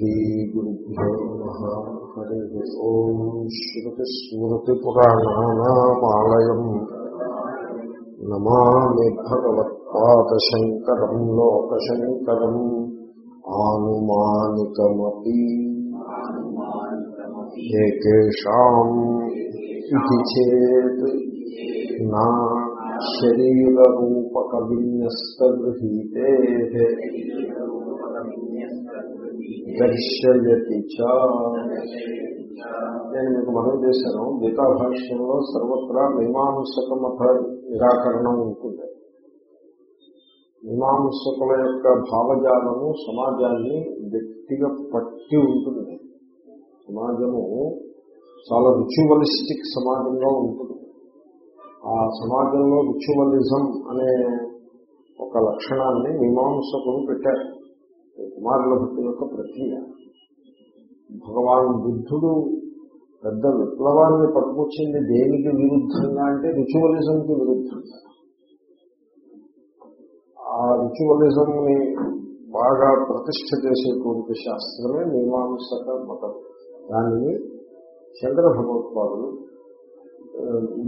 श्रीगुरुभ्यो नमः हरिः ओम् श्रुतिस्मृतिपुराणानामालयम् नमामि भगवत्पादशङ्करम् लोकशङ्करम् आनुमानिकमपि एकेषाम् इति चेत् न शरीररूपकविन्यस्तगृहीतेः దర్శయతి నేను మీకు మనం చేశాను. గీతా భాష్యంలో సర్వత్రా మీమాంసకమత నిరాకరణం ఉంటుంది. మీమాంసకుల యొక్క భావజాలము సమాజాన్ని వ్యక్తిగా పట్టి ఉంటుంది. సమాజము చాలా రిచువలిస్టిక్ సమాజంగా ఉంటుంది. ఆ సమాజంలో రిచువలిజం అనే ఒక లక్షణాన్ని మీమాంసకులు పెట్టారు. కుమారుల భక్తి యొక్క ప్రక్రియ. భగవాన్ బుద్ధుడు పెద్ద విప్లవాన్ని పట్టుకొచ్చింది దేనికి విరుద్ధంగా అంటే రిచువలిజంకి విరుద్ధంగా. ఆ రిచువలిజంని బాగా ప్రతిష్ట చేసేటువంటి శాస్త్రమే మీమాంసక మతం. దానిని చంద్ర భగవత్పాదులు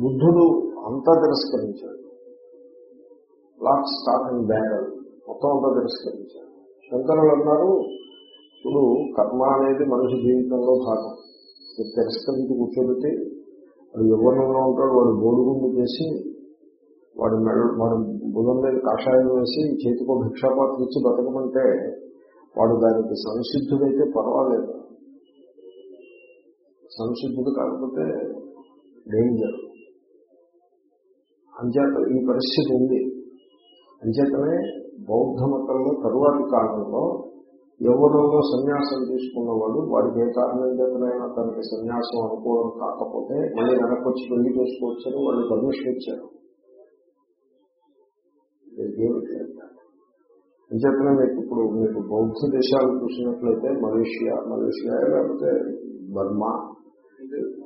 బుద్ధుడు అంతా తిరస్కరించాడు లాక్ స్టాక్ అండ్ బ్యారల్ మొత్తం అంతా తిరస్కరించాడు శంకరులు అన్నారు ఇప్పుడు కర్మ అనేది మనిషి జీవితంలో భాగం. మీరు తిరస్కరించి కూర్చోబెట్టి వాడు యవ్వనంలో ఉంటాడు వాడు బోడుగుండు చేసి వాడి మెడ వాడి బుధం మీద కాషాయం వేసి చేతికో భిక్షాపాత్ర ఇచ్చి బతకమంటే వాడు దానికి సంసిద్ధుడైతే పర్వాలేదు. సంసిద్ధుడు కాకపోతే డేంజర్ అంచేత ఈ పరిస్థితి ఉంది. అంచేతనే బౌద్ధ మతంలో తరువాతి కాలంలో యవ్వనంలో సన్యాసం తీసుకున్నవాడు వాడికి ఏ కారణం చేతనైనా తనకి సన్యాసం అనుకోవడం కాకపోతే మళ్ళీ వెనకొచ్చి పెళ్ళి చేసుకోవచ్చని వాళ్ళు పర్మిషన్ ఇచ్చారు. అంచేతనే మీకు ఇప్పుడు మీకు బౌద్ధ దేశాలు చూసినట్లయితే మలేషియా మలేషియా లేకపోతే బర్మా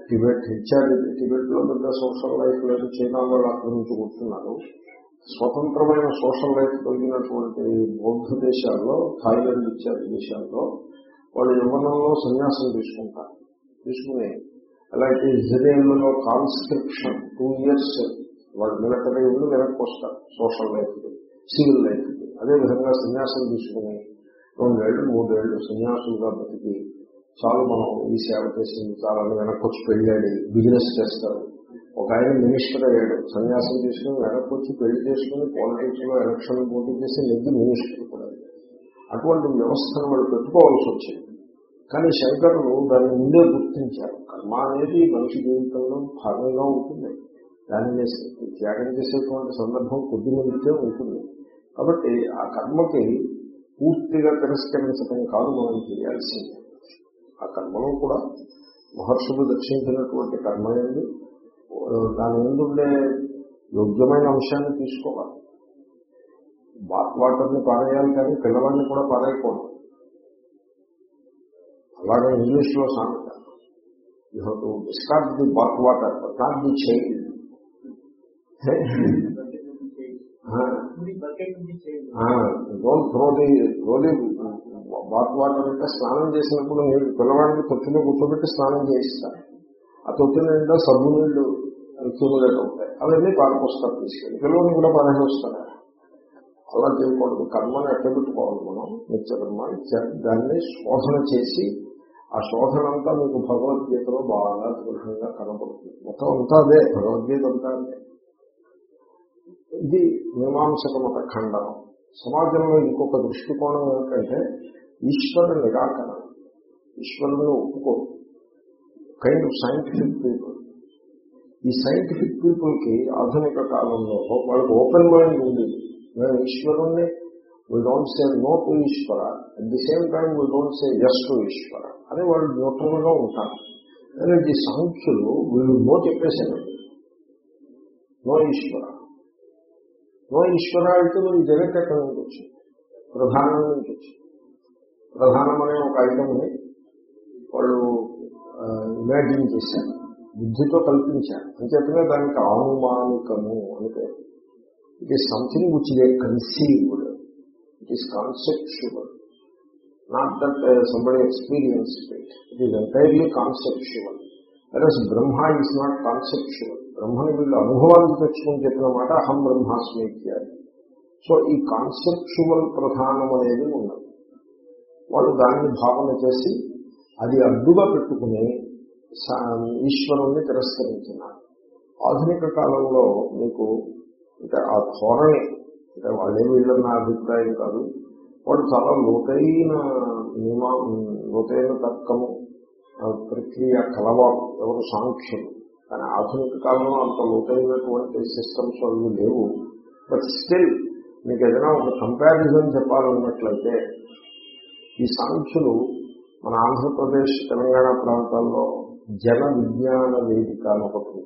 టిబెట్ ఇచ్చారు టిబెట్లో పెద్ద సోషల్ లైఫ్ లేదు చైనా వాళ్ళు అక్కడి నుంచి కూర్చున్నారు. స్వతంత్రమైన సోషల్ లైఫ్ కలిగినటువంటి బౌద్ధ దేశాల్లో థాయిలాండ్ ఇత్యాది దేశాల్లో వాళ్ళు యవ్వనంలో సన్యాసం తీసుకుంటారు. తీసుకుని అలాగే ఇజ్రాయేల్లో కాన్స్క్రిప్షన్ టూ ఇయర్స్ వాళ్ళు మిలిటరీ ఉండి వెనక్కి వస్తారు సోషల్ లైఫ్కి సివిల్ లైఫ్కి అదేవిధంగా సన్యాసం తీసుకుని రెండేళ్ళు మూడేళ్ళు సన్యాసులుగా బతికి చాలు మనం ఈ సేవ చేసింది చాలా వెనక్కి వచ్చి పెళ్ళాడి బిజినెస్ చేస్తారు. ఒక ఆయన మినిస్టర్ అయ్యాడు. సన్యాసం తీసుకుని వెనక్కి వచ్చి పెళ్ళి చేసుకుని పాలిటిక్స్లో ఎలక్షన్ పోటీ చేసి నెగ్గి మినిస్టర్ కూడా అటువంటి వ్యవస్థను వాళ్ళు పెట్టుకోవాల్సి వచ్చింది. కానీ శంకరులు దాన్ని ముందే గుర్తించారు. కర్మ అనేది మనిషి జీవితంలో భాగంగా ఉంటుంది. దాన్ని త్యాగం చేసేటువంటి సందర్భం కొద్ది మందికే ఉంటుంది. కాబట్టి ఆ కర్మకి పూర్తిగా తిరస్కరించడం కాదు మనం చేయాల్సింది. ఆ కర్మలో కూడా మహర్షులు దర్శించినటువంటి కర్మ ఏంటి దాని ఎందుండే యోగ్యమైన అంశాన్ని తీసుకోవాలి. బాత్ వాటర్ని పారేయాలి కానీ పిల్లవాడిని కూడా పారేయకూడదు. అలాగే ఇంగ్లీష్లో సామెత you have to discard the bath water but not the child don't throw the throw the bath water అంటే స్నానం చేసినప్పుడు మీరు పిల్లవాడిని తొట్టిలో కూర్చోబెట్టి స్నానం చేయిస్తారు. ఆ తొట్టి నిండా సబ్బు నీళ్ళు క్యూములేట్ ఉంటాయి. అవన్నీ పారపోస్తారు తీసుకెళ్ళి పిల్లల్ని కూడా పారేస్తారు అలా చేయకూడదు. కర్మను ఎట్లా పెట్టుకోవాలి మనం. నిత్యకర్మ దాన్ని శోధన చేసి ఆ శోధన అంతా మీకు భగవద్గీతలో బాగా దృఢంగా కనపడుతుంది. మొత్తం అంతా అదే భగవద్గీత అంతా అదే. ఇది మీమాంసక మత ఖండనం. సమాజంలో ఇంకొక దృష్టికోణం ఏమిటంటే ఈశ్వర నిరాకరణ. ఈశ్వరుని ఒప్పుకోరు. కైండ్ ఆఫ్ సైంటిఫిక్ పీపుల్ ఈ సైంటిఫిక్ పీపుల్కి ఆధునిక కాలంలో వాళ్ళకి ఓపెన్ మైండ్ ఉంది. మేము ఈశ్వరుణ్ణి we don't say no to Eshwara. At the same time we don't say yes to ఈశ్వర. అని వాళ్ళు న్యూట్రల్గా ఉంటారు. కానీ ఈ సాంఖ్యులు వీళ్ళు నో చెప్పేసారు నో ఈశ్వర. నో ఈశ్వర అయితే మీరు జగత్ ఎక్కడి నుంచి వచ్చింది? ప్రధానం నుంచి వచ్చింది. ప్రధానం అనే ఒక ఐటమ్ని వాళ్ళు ఇమాజిన్ చేశారు బుద్ధితో కల్పించారు. అంచేతనే దానికి ఆనుమానికము అని పేరు. It is something which they conceived it is conceptual not that somebody experience it it is entirely conceptual versus Brahma is not conceptual బ్రహ్మని వీళ్ళు అనుభవానికి తెచ్చుకుని చెప్పిన మాట అహం బ్రహ్మాస్మి ఇత్యాది. సో ఈ కాన్సెప్చువల్ ప్రధానం అనేది ఉన్నది. వాళ్ళు దాన్ని భావన చేసి అది అడ్డుగా పెట్టుకుని సా- ఈశ్వరుణ్ణి తిరస్కరించినారు ఆధునిక కాలంలో మీకు అంటే ఆ ధోరణి అంటే వాళ్ళే వీళ్ళన్న అభిప్రాయం కాదు. వాడు చాలా లోతైన నియమా లోతైన తర్కము ప్రక్రియ కలవాడు ఎవరు సాంఖ్యులు. కానీ ఆధునిక కాలంలో అంత లోతైనటువంటి సిస్టమ్స్ అవి లేవు. బట్ స్టిల్ మీకు ఏదైనా ఒక కంపారిజన్ చెప్పాలన్నట్లయితే ఈ సాంఖ్యులు మన ఆంధ్రప్రదేశ్ తెలంగాణ ప్రాంతాల్లో జన విజ్ఞాన వేదిక అని ఒకటి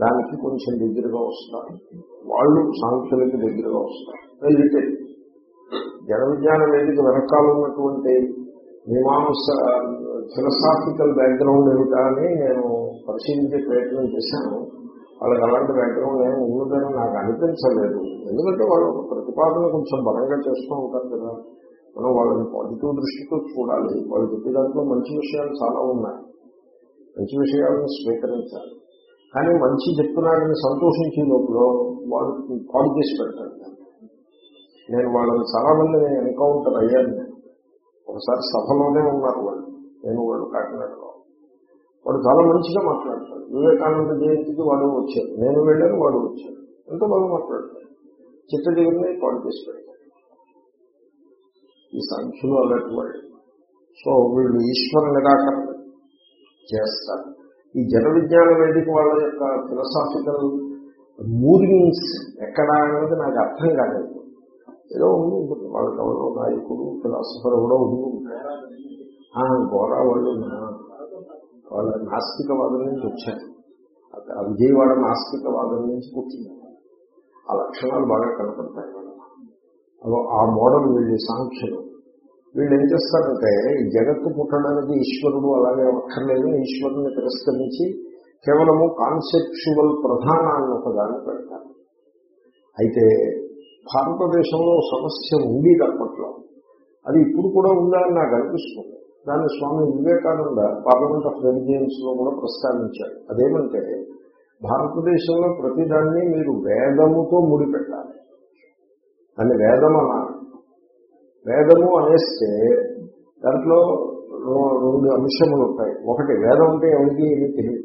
దానికి కొంచెం దగ్గరగా వస్తారు వాళ్ళు సాంఖ్యులకి దగ్గరగా వస్తారు వెళ్తే జన విజ్ఞాన వేదిక వెనకాల ఉన్నటువంటి మీమాంస ఫిలసాఫికల్ బ్యాక్గ్రౌండ్ ఏమిటా అని నేను పరిశీలించే ప్రయత్నం చేశాను. వాళ్ళకి అలాంటి బ్యాక్గ్రౌండ్ ఏమి ఉన్నదని నాకు అనిపించలేదు. ఎందుకంటే వాళ్ళు ప్రతిపాదన కొంచెం బలంగా చేస్తూ ఉంటారు కదా. మనం వాళ్ళని పాజిటివ్ దృష్టితో చూడాలి. వాళ్ళు చెప్పే దాంట్లో మంచి విషయాలు చాలా ఉన్నాయి. మంచి విషయాలను స్వీకరించాలి. కానీ మంచి చెప్తున్నాడని సంతోషించే లోపల వాళ్ళు కాల్ చేసి పెడతారు. నేను వాళ్ళని చాలా మంది ఎన్కౌంటర్ అయ్యాను. నేను. ఒకసారి సభలోనే ఉన్నారు వాళ్ళు. నేను వాళ్ళు కాకినాడలో. వాడు చాలా మంచిగా మాట్లాడతాడు వివేకానంద జయంతికి వాడు వచ్చారు. నేను వెళ్ళాను వాడు వచ్చారు. ఎంతో బాగా మాట్లాడతాడు చిత్త దగ్గరనే కాల్ చేసి పెడతాడు ఈ సంఖ్యలు అలాంటి వాళ్ళు సో వీళ్ళు ఈశ్వర నిరాకరణ చేస్తారు. ఈ జన విజ్ఞాన వేదిక వాళ్ళ యొక్క ఫిలసాఫికల్ మూవింగ్స్ ఎక్కడ అనేది నాకు అర్థం కాలేదు. ఏదో ఉండి ఉంటుంది వాళ్ళకి ఎవరో నాయకుడు ఫిలాసఫర్ ఎవరో ఉండి ఉంటారు గోరా వాళ్ళు వాళ్ళ నాస్తికవాదం నుంచి వచ్చారు. ఆ విజయవాడ నాస్తికవాదం నుంచి పుట్టింది. ఆ లక్షణాలు బాగా కనపడతాయి. ఆ మోడల్ వీళ్ళు సాంఖ్యులు వీళ్ళు ఏం చేస్తారంటే జగత్తు పుట్టడానికి ఈశ్వరుడు అలాగే అక్కర్లేదు ఈశ్వరుని తిరస్కరించి కేవలము కాన్సెప్చువల్ ప్రధానాన్ని ఒకదాన్ని పెడతారు. అయితే భారతదేశంలో సమస్య ఉంది అప్పట్లో. అది ఇప్పుడు కూడా ఉందా అని నాకు అనిపిస్తుంది. దాన్ని స్వామి వివేకానంద పార్లమెంట్ ఆఫ్ రెలిజియన్స్లో కూడా ప్రస్తావించారు. అదేమంటే భారతదేశంలో ప్రతిదాన్ని మీరు వేదముతో ముడిపెట్టాలి. దాన్ని వేదం అన్నారు. వేదము అనేస్తే దాంట్లో రెండు అంశములు ఉంటాయి. ఒకటి వేదం అంటే ఏమిటి ఇది తెలియదు.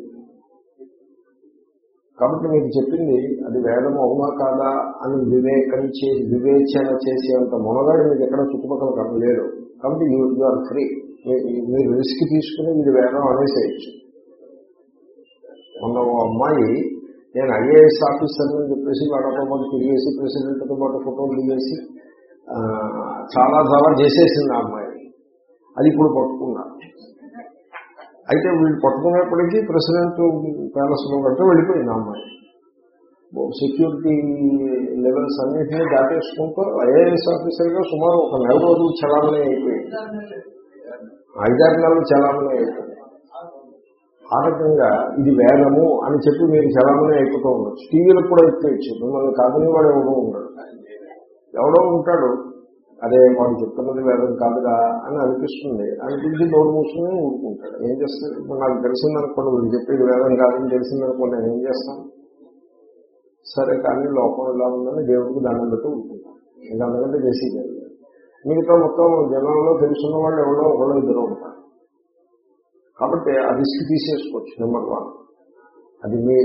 కాబట్టి మీకు చెప్పింది అది వేదము అవునా కాదా అని వివేకరించి వివేచన చేసేంత మొనగాడు మీకు ఎక్కడ చుట్టుపక్కల కనలేదు కాబట్టి యూ ఆర్ ఫ్రీ. మీరు రిస్క్ తీసుకుని మీరు వేదం అనేసేయచ్చు. మొన్న ఓ అమ్మాయి నేను ఐఏఎస్ ఆఫీసర్ అని చెప్పేసి వాళ్ళతో పాటు తిరిగేసి ప్రెసిడెంట్తో పాటు ఫోటోలు దిగేసి చాలా చాలా చేసేసింది ఆ అమ్మాయి. అది ఇప్పుడు పట్టుకున్నారు అయితే వీళ్ళు పట్టుకునేప్పటికీ ప్రెసిడెంట్ ప్యాలెస్లో కట్టే వెళ్ళిపోయింది ఆ అమ్మాయి. సెక్యూరిటీ లెవెల్స్ అన్నింటినీ దాటేసుకుంటూ ఐఏఎస్ ఆఫీసర్గా సుమారు ఒక నెల రోజులు చలామణి అయిపోయింది. ఐదారు నెలలు చలామణి అయిపోయింది. ఆ రకంగా ఇది వేదము అని చెప్పి మీరు చలామణి అయిపోతూ ఉండొచ్చు. టీవీలకు కూడా ఎక్కేయచ్చు మిమ్మల్ని కాదని వాడు ఎవడో ఉన్నాడు. ఎవడో ఉంటాడు. అదే వాడు చెప్తున్నది వేదం కాదురా అని అనిపిస్తుంది. అనిపించి నోరు మూసుకుని ఊరుకుంటాడు. ఏం చేస్తాడు? ఇప్పుడు నాకు తెలిసిందనుకోండి వీళ్ళు చెప్పేది వేదం కాదని తెలిసిందనుకోండి నేను ఏం చేస్తాను? సరే కానీ లోపం ఎలా ఉందని దేవుడికి దండం పెట్టి ఊరుకుంటాను. ఇంకా అందుకంటే చేసి మిగతా మొత్తం జనంలో తెలుసున్న వాళ్ళు ఎవరో ఒకళ్ళు ఇద్దరు ఉంటారు. కాబట్టి ఆ రిస్క్ తీసేసుకోవచ్చు నెంబర్ వన్. అది మీ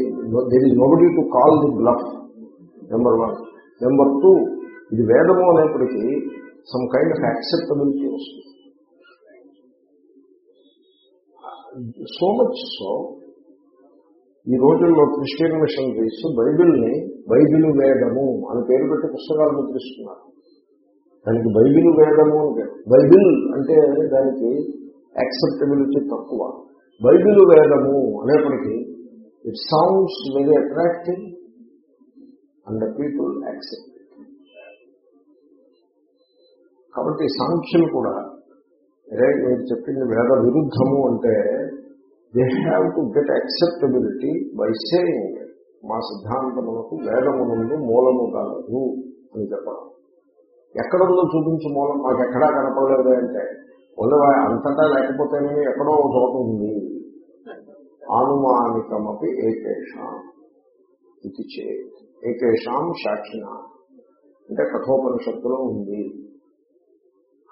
there is nobody to call the bluff number one. Number two ఇది వేదము అనేప్పటికీ సమ్ కైండ్ ఆఫ్ యాక్సెప్టబిలిటీ వస్తుంది. సో మచ్ సో ఈ రోజుల్లో క్రిస్టియన్ మిషనరీస్ బైబిల్ని బైబిల్ వేదము అని పేరు పెట్టి పుస్తకాలు ముద్రిస్తున్నారు. దానికి బైబిల్ వేదము అంటే బైబిల్ అంటే దానికి యాక్సెప్టబిలిటీ తక్కువ. బైబిల్ వేదము అనేప్పటికీ it sounds very attractive and people accept కాబట్టి సాంఖ్యులు కూడా అరే మీరు చెప్పింది వేద విరుద్ధము అంటే they have to get acceptability by saying మా సిద్ధాంతములకు వేదమునందు మూలము కాదు అని చెప్పడం ఎక్కడుందో చూపించి మూలం మాకు ఎక్కడా కనపడలేదు అంటే ఉండవా అంతటా లేకపోతేనే ఎక్కడో ఒక చోట ఉంది. ఆనుమానికమపి ఏకేషాం ఇది చే ఏకేషాం సాక్షిణ అంటే కఠోపనిషత్తులో ఉంది.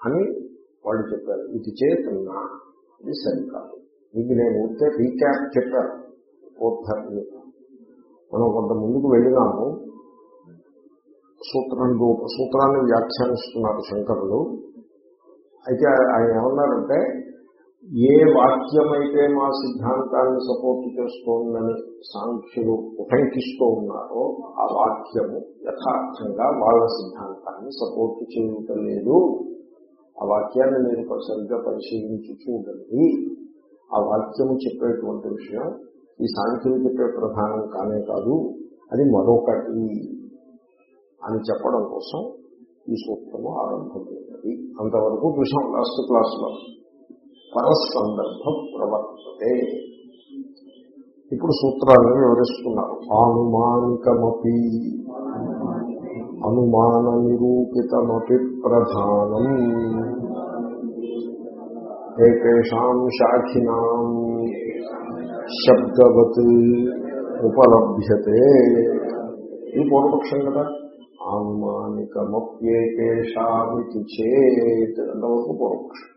అని వాళ్ళు చెప్పారు. ఇది చేతున్నా? ఇది సరికాదు. ఇది నేను ఉంటే రీక్యాప్ చెప్పాను మనం కొంత ముందుకు వెళ్ళినాము. సూత్రం రూప సూత్రాన్ని వ్యాఖ్యానిస్తున్నారు శంకరులు. అయితే ఆయన ఏమన్నారంటే ఏ వాక్యమైతే మా సిద్ధాంతాన్ని సపోర్ట్ చేస్తోందని సాంఖ్యులు ఉటంకిస్తూ ఉన్నారో ఆ వాక్యము యథార్థంగా వాళ్ళ సిద్ధాంతాన్ని సపోర్ట్ చేయటలేదు. ఆ వాక్యాన్ని మీరు సరిగ్గా పరిశీలించి చూడండి. ఆ వాక్యము చెప్పేటువంటి విషయం ఈ సాంఖ్యులు చెప్పే ప్రధానం కానే కాదు అది మరొకటి అని చెప్పడం కోసం ఈ సూత్రము ఆరంభమైంది. అంతవరకు చూసాం లాస్ట్ క్లాస్లో. పరసందర్భ ప్రవర్తతే. ఇప్పుడు సూత్రాన్ని వివరిస్తున్నారు. ఆనుమానికమపి అనుమాన నిరూపితమపి ప్రధానం ఏకేషాం శాఖినాం శబ్దవత్ ఉపలభ్యతే. ఇది పూర్వపక్షం కదా? ఆనుమానికమప్యేకేషామితి చేత్ అంతవరకు పూర్వపక్షం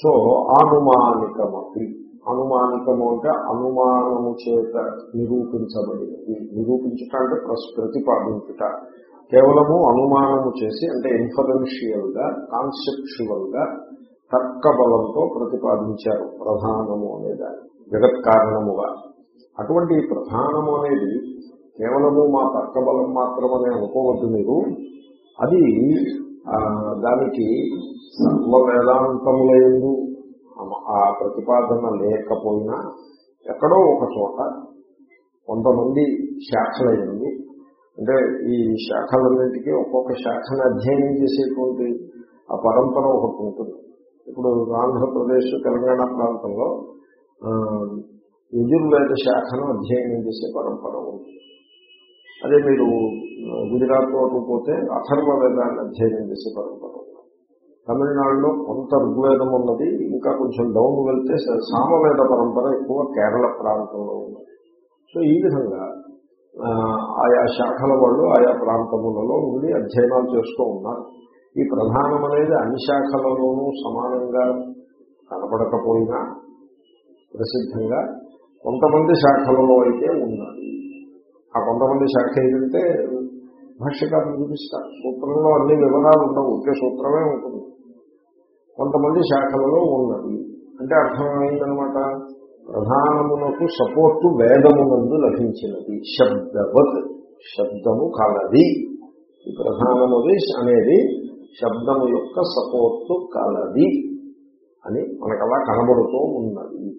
సో ఆనుమానికమపి అనుమానికము అంటే అనుమానము చేత నిరూపించబడినది నిరూపించుట అంటే ప్రతిపాదించుట. కేవలము అనుమానము చేసి అంటే ఇన్ఫరెన్షియల్గా కాన్సెప్చువల్గా తర్క బలంతో ప్రతిపాదించారు ప్రధానము అనేదాన్ని జగత్ కారణముగా అటువంటి ప్రధానము అనేది కేవలము మా తర్కబలం మాత్రమనే అనుకోవద్దు మీరు. అది దానికి సర్వ వేదాంతములందు ఆ ప్రతిపాదన లేకపోయినా ఎక్కడో ఒక చోట కొంతమంది శాఖలయ్యింది అంటే ఈ శాఖలన్నింటికీ ఒక్కొక్క శాఖను అధ్యయనం చేసేటువంటి ఆ పరంపర ఒకటి ఉంటుంది. ఇప్పుడు ఆంధ్రప్రదేశ్ తెలంగాణ ప్రాంతంలో యజుర్వేద శాఖను అధ్యయనం చేసే పరంపర ఉంది. అదే మీరు గుజరాత్ వరకు పోతే అథర్వ వేదాన్ని అధ్యయనం చేసే పరంపర తమిళనాడులో కొంత ఋగ్వేదం ఉన్నది ఇంకా కొంచెం డౌన్ వెళ్తే సామవేద పరంపర ఎక్కువ కేరళ ప్రాంతంలో ఉన్నది సో ఈ విధంగా ఆయా శాఖల వాళ్ళు ఆయా ప్రాంతములలో ఉండి అధ్యయనాలు చేస్తూ ఉన్నారు. ఈ ప్రధానం అనేది అన్ని శాఖలలోనూ సమానంగా కనపడకపోయినా ప్రసిద్ధంగా కొంతమంది శాఖలలో అయితే ఉన్నది ఆ కొంతమంది శాఖ ఏంటంటే భాష్యకారులు చూపిస్తారు. సూత్రంలో అన్ని వివరాలు ఉండవు. ఒకే సూత్రమే ఉంటుంది. కొంతమంది శాఖలలో ఉన్నది. అంటే అర్థమైందనమాట ప్రధానమునకు సపోర్టు వేదమునందు లభించినది. శబ్దవత్. శబ్దము కలది. ఈ ప్రధానముది అనేది శబ్దము యొక్క సపోర్టు కలది అని మనకలా కనబడుతూ ఉన్నది.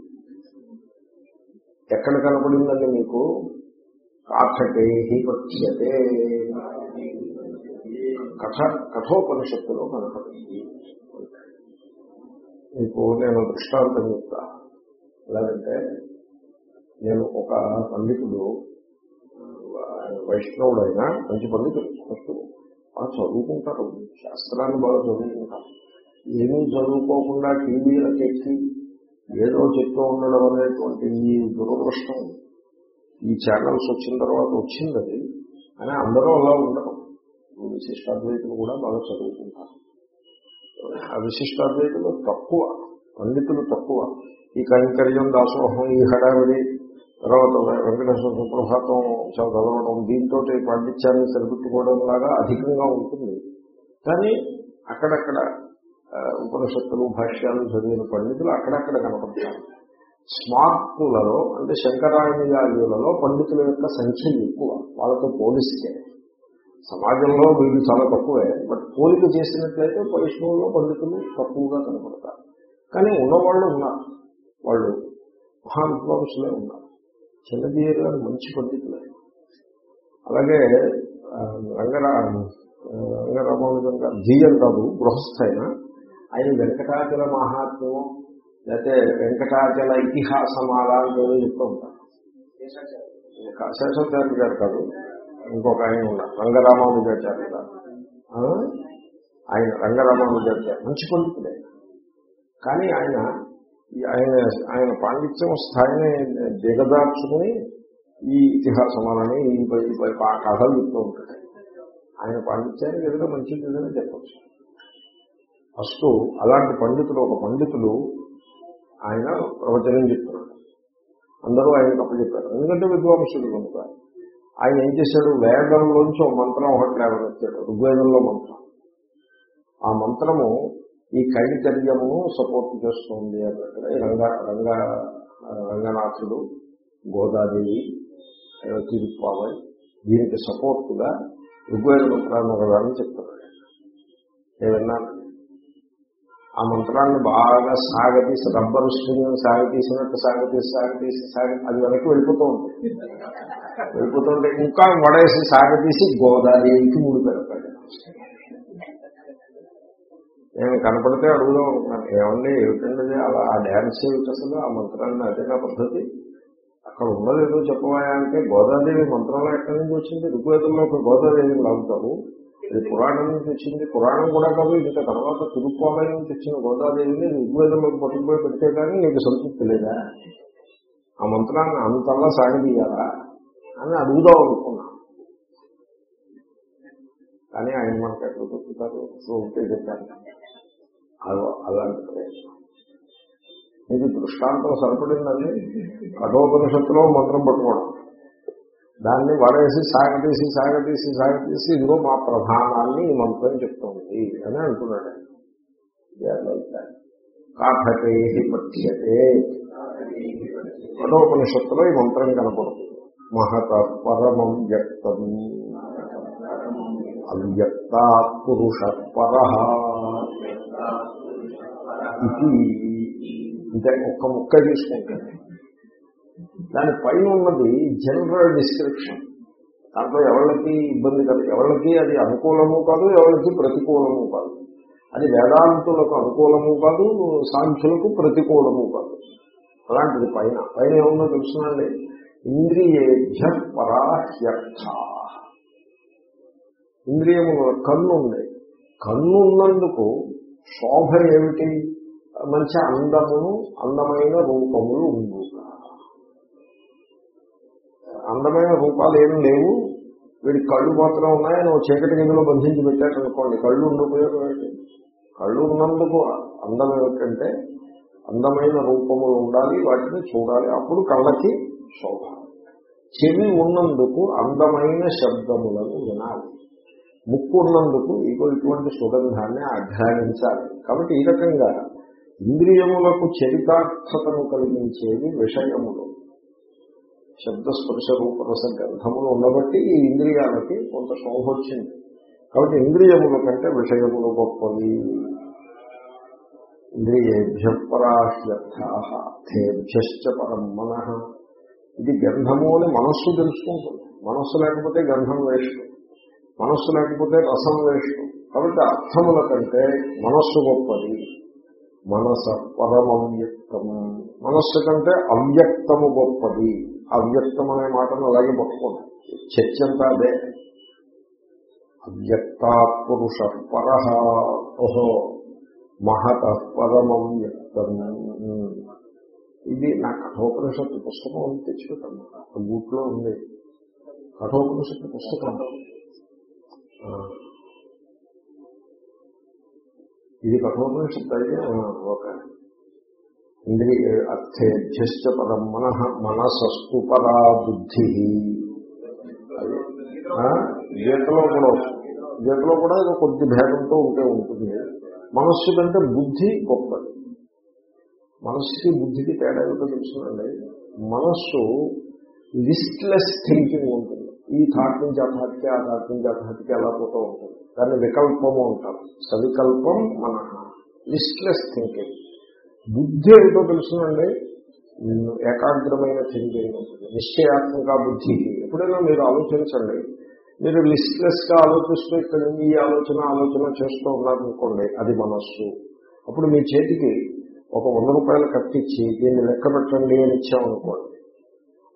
ఎక్కడ కనపడిందండి మీకు? కాఠకే కథ కఠోపనిషత్తులో కనపడింది మీకు నేను దృష్టాంతం చెప్తా. ఎలాగంటే నేను ఒక పండితుడు వైష్ణవుడు అయినా మంచి పండితుడు ఫస్ట్ బాగా చదువుకుంటారు శాస్త్రాన్ని బాగా చదువుకుంటారు ఏమీ చదువుకోకుండా టీవీలకు ఎక్కి ఏదో చెప్తూ ఉండడం అనేటువంటి ఈ దురదృష్టం. ఈ ఛానల్స్ వచ్చిన తర్వాత వచ్చింది అది అని అందరూ అలా ఉండడం విశిష్టాద్వైతులు కూడా బాగా చదువుకుంటారు. ఆ విశిష్టాద్వైతులు తక్కువ పండితులు తక్కువ. ఈ కైంకర్యం దాసోహం ఈ హడావిడి తర్వాత వెంకటేశ్వర సుప్రభాతం చదవడం దీంతో పాండిత్యాన్ని సరిపెట్టుకోవడం లాగా అధికంగా ఉంటుంది. కానీ అక్కడక్కడ ఉపనిషత్తులు భాష్యాలు చదివిన పండితులు అక్కడక్కడ కనపడతారు. స్మార్కులలో అంటే శంకరాయణార్యులలో పండితుల యొక్క సంఖ్య ఎక్కువ. వాళ్ళతో పోలిస్తే సమాజంలో వీళ్ళు చాలా తక్కువే బట్ పోలిక చేసినట్లయితే వైష్ణవుల్లో పండితులు తక్కువగా కనపడతారు. కానీ ఉన్నవాళ్ళు ఉన్నారు. వాళ్ళు మహావిద్వాంసులే ఉన్నారు. చిన్నదీయ గారు మంచి పండితులే. అలాగే రంగరా రంగరామానుజం గారు జీఎం కాదు గృహస్థైన. ఆయన వెంకటాచల మహాత్మ్యం లేకపోతే వెంకటాచల ఇతిహాసమాల అని చెప్తూ ఉంటారు. శేషాచార్య గారు కాదు ఇంకొక ఆయన ఉన్నారు రంగరామానుజాచార్య గారు ఆయన రంగరామానుజాచార్య మంచి పండితుడే కానీ ఆయన ఆయన ఆయన పాండిత్యం స్థాయిని దిగదార్చుకుని ఈ ఇతిహాసమాలని ఈ కథలు చెప్తూ ఉంటాడు ఆయన పాండిత్యానికి ఏదైనా మంచిది ఏదైనా చెప్పచ్చు. ఫస్ట్ అలాంటి పండితులు ఒక పండితులు ఆయన ప్రవచనం చెప్తున్నాడు అందరూ ఆయనకు అప్పచెప్పారు. ఎందుకంటే విద్వాంసుడు కనుక ఆయన ఏం చేశాడు? వేదంలోంచి ఒక మంత్రం ఒకటి లేవనెత్తాడు. ఋగ్వేదంలో మంత్రం. ఆ మంత్రము ఈ కైంకర్యమును సపోర్ట్ చేస్తుంది అన్నట్టుగా రంగ రంగ రంగనాథుడు గోదాదేవి తిరుపావై దీనికి సపోర్టుగా ఋగ్వేద మంత్రాన్ని ఒకదాన్ని చెప్తున్నాడు నేను విన్నాను ఆ మంత్రాన్ని బాగా సాగతీసి రబ్బరు స్ట్రింగ్ సాగతీసినట్టు సాగతీసి సాగతీసి సాగ అది వెనక్కి వెళ్ళిపోతూ ఉంటుంది. వెళ్ళిపోతుంటే ఇంకా వడేసి సాగతీసి గోదావరికి ముడి పెడతాడు నేను కనపడితే అడుగులో అనుకున్నాను ఏమండి ఏమిటండి అలా ఆ డ్యాన్స్ ఏమిటి అసలు? ఆ మంత్రాన్ని అదే నా పద్ధతి? అక్కడ ఉన్నది ఏదో చెప్పబోయా అంటే గోదాదేవి మంత్రంలో ఎక్కడి నుంచి వచ్చింది? ఋగ్వేదంలో ఒక గోదాదేవిని లాగుతాము ఇది పురాణం నుంచి వచ్చింది. పురాణం కూడా కాదు ఇంకా తర్వాత తిరుప్పాలయం నుంచి వచ్చిన గోదాదేవిని ఋగ్వేదంలోకి పట్టుకుపోయి పెడితే కానీ నీకు సంతృప్తి లేదా? ఆ మంత్రాన్ని అంతలా సాగదీయాలా అని అడుగుదాం అనుకున్నాను కానీ ఆయన మనకు ఎక్కడ దొరుకుతారు? సో ఉంటే చెప్పాను. అలాంటి ప్రయత్నం ఇది దృష్టాంతం సరిపడిందండి. కఠోపనిషత్తులో మంత్రం పట్టుకోవడం. దాన్ని వడేసి సాగతీసి సాగతీసి సాగతీసి ఇదిగో మా ప్రధానాన్ని ఈ మంత్రం చెప్తోంది అని అంటున్నాడు ఆయన. ఇది అలా అవుతాయి. కాఠతే పఠ్యతే. కఠోపనిషత్తులో ఈ మంత్రం కనపడుతుంది. మహత పరమం వ్యక్తం. అవ్యక్త పురుష పర ఇది. అంటే ఒక్క ముక్క తీసుకుంటాను దాని పైన ఉన్నది జనరల్ డిస్క్రిప్షన్ దాంట్లో ఎవరికి ఇబ్బంది కాదు. ఎవరికి అది అనుకూలము కాదు ఎవరికి ప్రతికూలము కాదు. అది వేదాంతులకు అనుకూలము కాదు సాంఖ్యులకు ప్రతికూలము కాదు. అలాంటిది పైన. పైన ఏమన్నా తెలుసునండి. ఇంద్రియేభ్య పరాహ్యర్థ. ఇంద్రియము కన్ను ఉంది. కన్ను ఉన్నందుకు శోభ ఏమిటి? మంచి అందమును అందమైన రూపములు ఉండుగా అందమైన రూపాలు ఏమి లేవు. వీడి కళ్ళు మాత్రం ఉన్నాయి నువ్వు చీకటి గదిలో బంధించి పెట్టాడు అనుకోండి. కళ్ళు ఉండే ఉపయోగం ఏంటి? కళ్ళు ఉన్నందుకు అందం ఏమిటంటే అందమైన రూపములు ఉండాలి వాటిని చూడాలి. అప్పుడు కళ్ళకి శోభ. చెవి ఉన్నందుకు అందమైన శబ్దములను వినాలి. ముక్కు ఉన్నందుకు ఇగో ఇటువంటి సుగంధాన్ని అధ్యయనించాలి కాబట్టి ఈ రకంగా ఇంద్రియములకు చరితార్థతను కలిగించేవి విషయములు. శబ్దస్పర్శ రూపరస గంధములు ఉండబట్టి ఈ ఇంద్రియాలకి కొంత శోభ వచ్చింది కాబట్టి ఇంద్రియముల కంటే విషయములు గొప్పవి. ఇంద్రియేభ్యపరాశ్యర్థేభ్యశ్చ పరం మన. ఇది గంధము అని మనస్సు తెలుసుకుంటుంది. మనస్సు లేకపోతే గంధం వేస్ట్. మనస్సు లేకపోతే రసం వేస్ట్. కాబట్టి అర్థముల కంటే మనస్సు గొప్పది. మనస పరమవ్యక్తము మనస్సు కంటే అవ్యక్తము గొప్పది. అవ్యక్తం అనే మాటను అలాగే పట్టుకోండి. చర్చ అంతా అదే. అవ్యక్తా పురుష పర ఓహో మహత పరమం వ్యక్తం. ఇది నా కఠోపనిషత్తు పుస్తకం అని తెచ్చిపెట్టాను. ఆ బూట్లో ఉంది. కఠోపనిషత్తు పుస్తకం. ఇది కఠోపనిషత్తు అయితే ఒక ఓకే. ఇంద్రియ అర్థేభ్యశ్చ పరం మన మనసస్సు పరా బుద్ధి. గీతలో కూడా గీతలో కూడా ఏదో కొద్ది భేదంతో ఉంటే ఉంటుంది. మనస్సు కంటే బుద్ధి గొప్పది. మనస్సుకి బుద్ధికి తేడా ఏమిటో తెలుసునండి మనస్సు లిస్ట్లెస్ థింకింగ్ ఉంటుంది. ఈ థాట్ నుంచి ఆ థాట్కి ఆ థాట్ నుంచి ఆ థాట్కి ఎలా పోతూ ఉంటుంది. దాన్ని వికల్పము అంటారు. సవికల్పం మన. Listless thinking. బుద్ధి ఏమిటో తెలుసునండి. ఏకాగ్రమైన థింకింగ్ నిశ్చయాత్మక బుద్ధికి ఎప్పుడైనా మీరు ఆలోచించండి. మీరు లిస్ట్లెస్గా ఆలోచిస్తూ ఇక్కడ నుంచి ఈ ఆలోచన ఆలోచన చేస్తూ ఉన్నారనుకోండి అది మనస్సు. అప్పుడు మీ చేతికి ఒక వంద రూపాయలు కట్టించి దీన్ని లెక్క పెట్టండి అని ఇచ్చామనుకోండి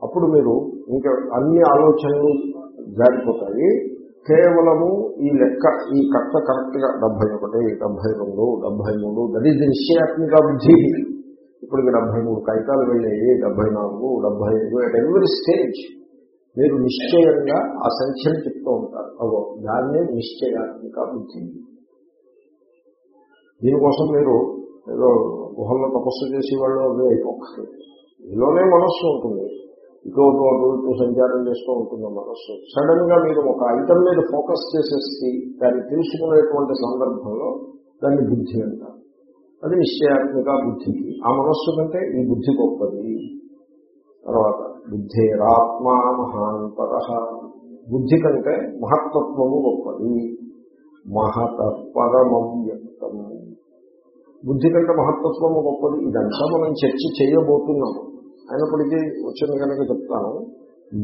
అప్పుడు మీరు ఇంకా అన్ని ఆలోచనలు జారిపోతాయి. కేవలము ఈ లెక్క ఈ కట్ట కరెక్ట్గా డెబ్బై ఒకటి డెబ్బై రెండు డెబ్బై మూడు దట్ ఈజ్ నిశ్చయాత్మిక బుద్ధి. ఇప్పటికి డెబ్బై మూడు కాగితాలు వెళ్ళాయి డెబ్బై నాలుగు డెబ్బై ఐదు అట్ ఎవరి స్టేజ్ మీరు నిశ్చయంగా ఆ సంఖ్యను చెప్తూ ఉంటారు. అగో దాన్నే నిశ్చయాత్మిక బుద్ధి. దీనికోసం మీరు ఏదో గుహల్లో తపస్సు చేసి వాళ్ళు అవి అయిపోకలేదు ఇందులోనే మనస్సు ఉంటుంది. ఇటు అటు అటు ఇటు సంచారం చేస్తూ ఉంటుంది మనస్సు. సడన్గా మీరు ఒక ఐటమ్ మీద ఫోకస్ చేసేసి దాన్ని తెలుసుకునేటువంటి సందర్భంలో దాన్ని బుద్ధి అంటారు. అది నిశ్చయాత్మిక బుద్ధి. ఆ మనస్సు కంటే ఈ బుద్ధి గొప్పది. తర్వాత బుద్ధేరాత్మ మహాంతర. బుద్ధి కంటే మహత్తత్వము గొప్పది. మహత పరమం వ్యక్తం. బుద్ధి కంటే మహత్తత్వము గొప్పది. ఇదంతా మనం చర్చ చేయబోతున్నాము. అయినప్పటికీ వచ్చిన కనుక చెప్తాను